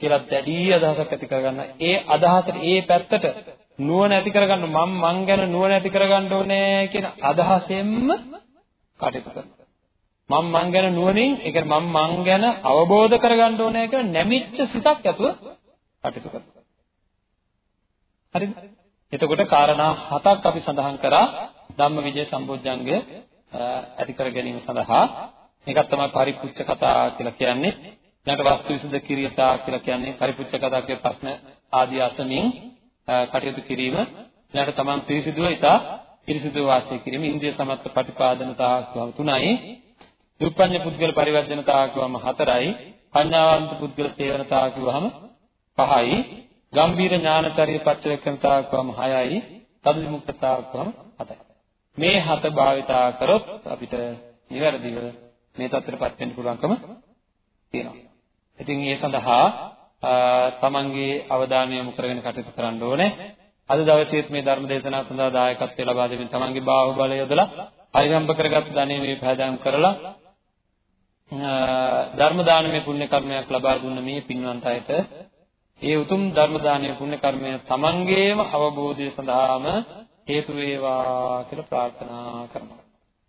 කියලා දැඩි අදහසක් ඇති කරගන්න. ඒ අදහසට ඒ පැත්තට නුවණ ඇති කරගන්න මම මං ගැන නුවණ ඇති කරගන්න ඕනේ කියන අදහසෙන්ම කටයුතු කරනවා. මම මං ගැන නුවණින් ඒ කියන්නේ මම මං ගැන අවබෝධ කරගන්න ඕනේ කියලා නැමිච්ච සිතක් ඇතුව කටයුතු කරනවා. හරිද? එතකොට කාරණා හතක් අපි සඳහන් කරා ධම්මවිජය සම්බොජ්ජංගය ඇති කර ගැනීම සඳහා මේකත් තමයි පරිපුච්ඡ කතා කියලා කියන්නේ. ඊළඟට වස්තු විසද කිරියතා කියලා කියන්නේ පරිපුච්ඡ කතා කියන ප්‍රශ්න ආදී අසමින් කටයුතු කිරීම. ඊළඟට තමන් පිරිසිදුව ඉතා පිරිසිදුව වාසය කිරීම ඉන්ද්‍රිය සමත්ත ප්‍රතිපාදනතා කියවම තුනයි. දුප්පඤ්ඤ පුද්ගල පරිවර්ජනතා කියවම හතරයි. පඤ්ඤාවන්ත පුද්ගල සේවනතා කියවම පහයි. ගම්බීර ඥානචර්ය පච්චවේක්ෂණතා කියවම හයයි. තද විමුක්තතා කියවම හතයි. මේ හත භාවිතා කරොත් අපිට නිවැරදිව මේ තත්ත්වයටපත් වෙන්න පුළුවන්කම තියෙනවා ඉතින් ඒ සඳහා තමන්ගේ අවධානය යොමු කරගෙන කටයුතු කරන්න ඕනේ. අද දවසේත් මේ ධර්ම දේශනාව සඳහා දායකත්වය ලබා දෙමින් තමන්ගේ බාහුව බලය යොදලා පරිගම්ප කරගත් ධනෙ මේ පහදාම් කරලා ධර්ම දානමය පුණ්‍ය කර්මයක් ලබා දුන්න මේ පින්වන්ත අයට ඒ උතුම් ධර්ම දානමය පුණ්‍ය කර්මය තමන්ගේම අවබෝධය සඳහාම හේතු වේවා කියලා ප්‍රාර්ථනා කරනවා.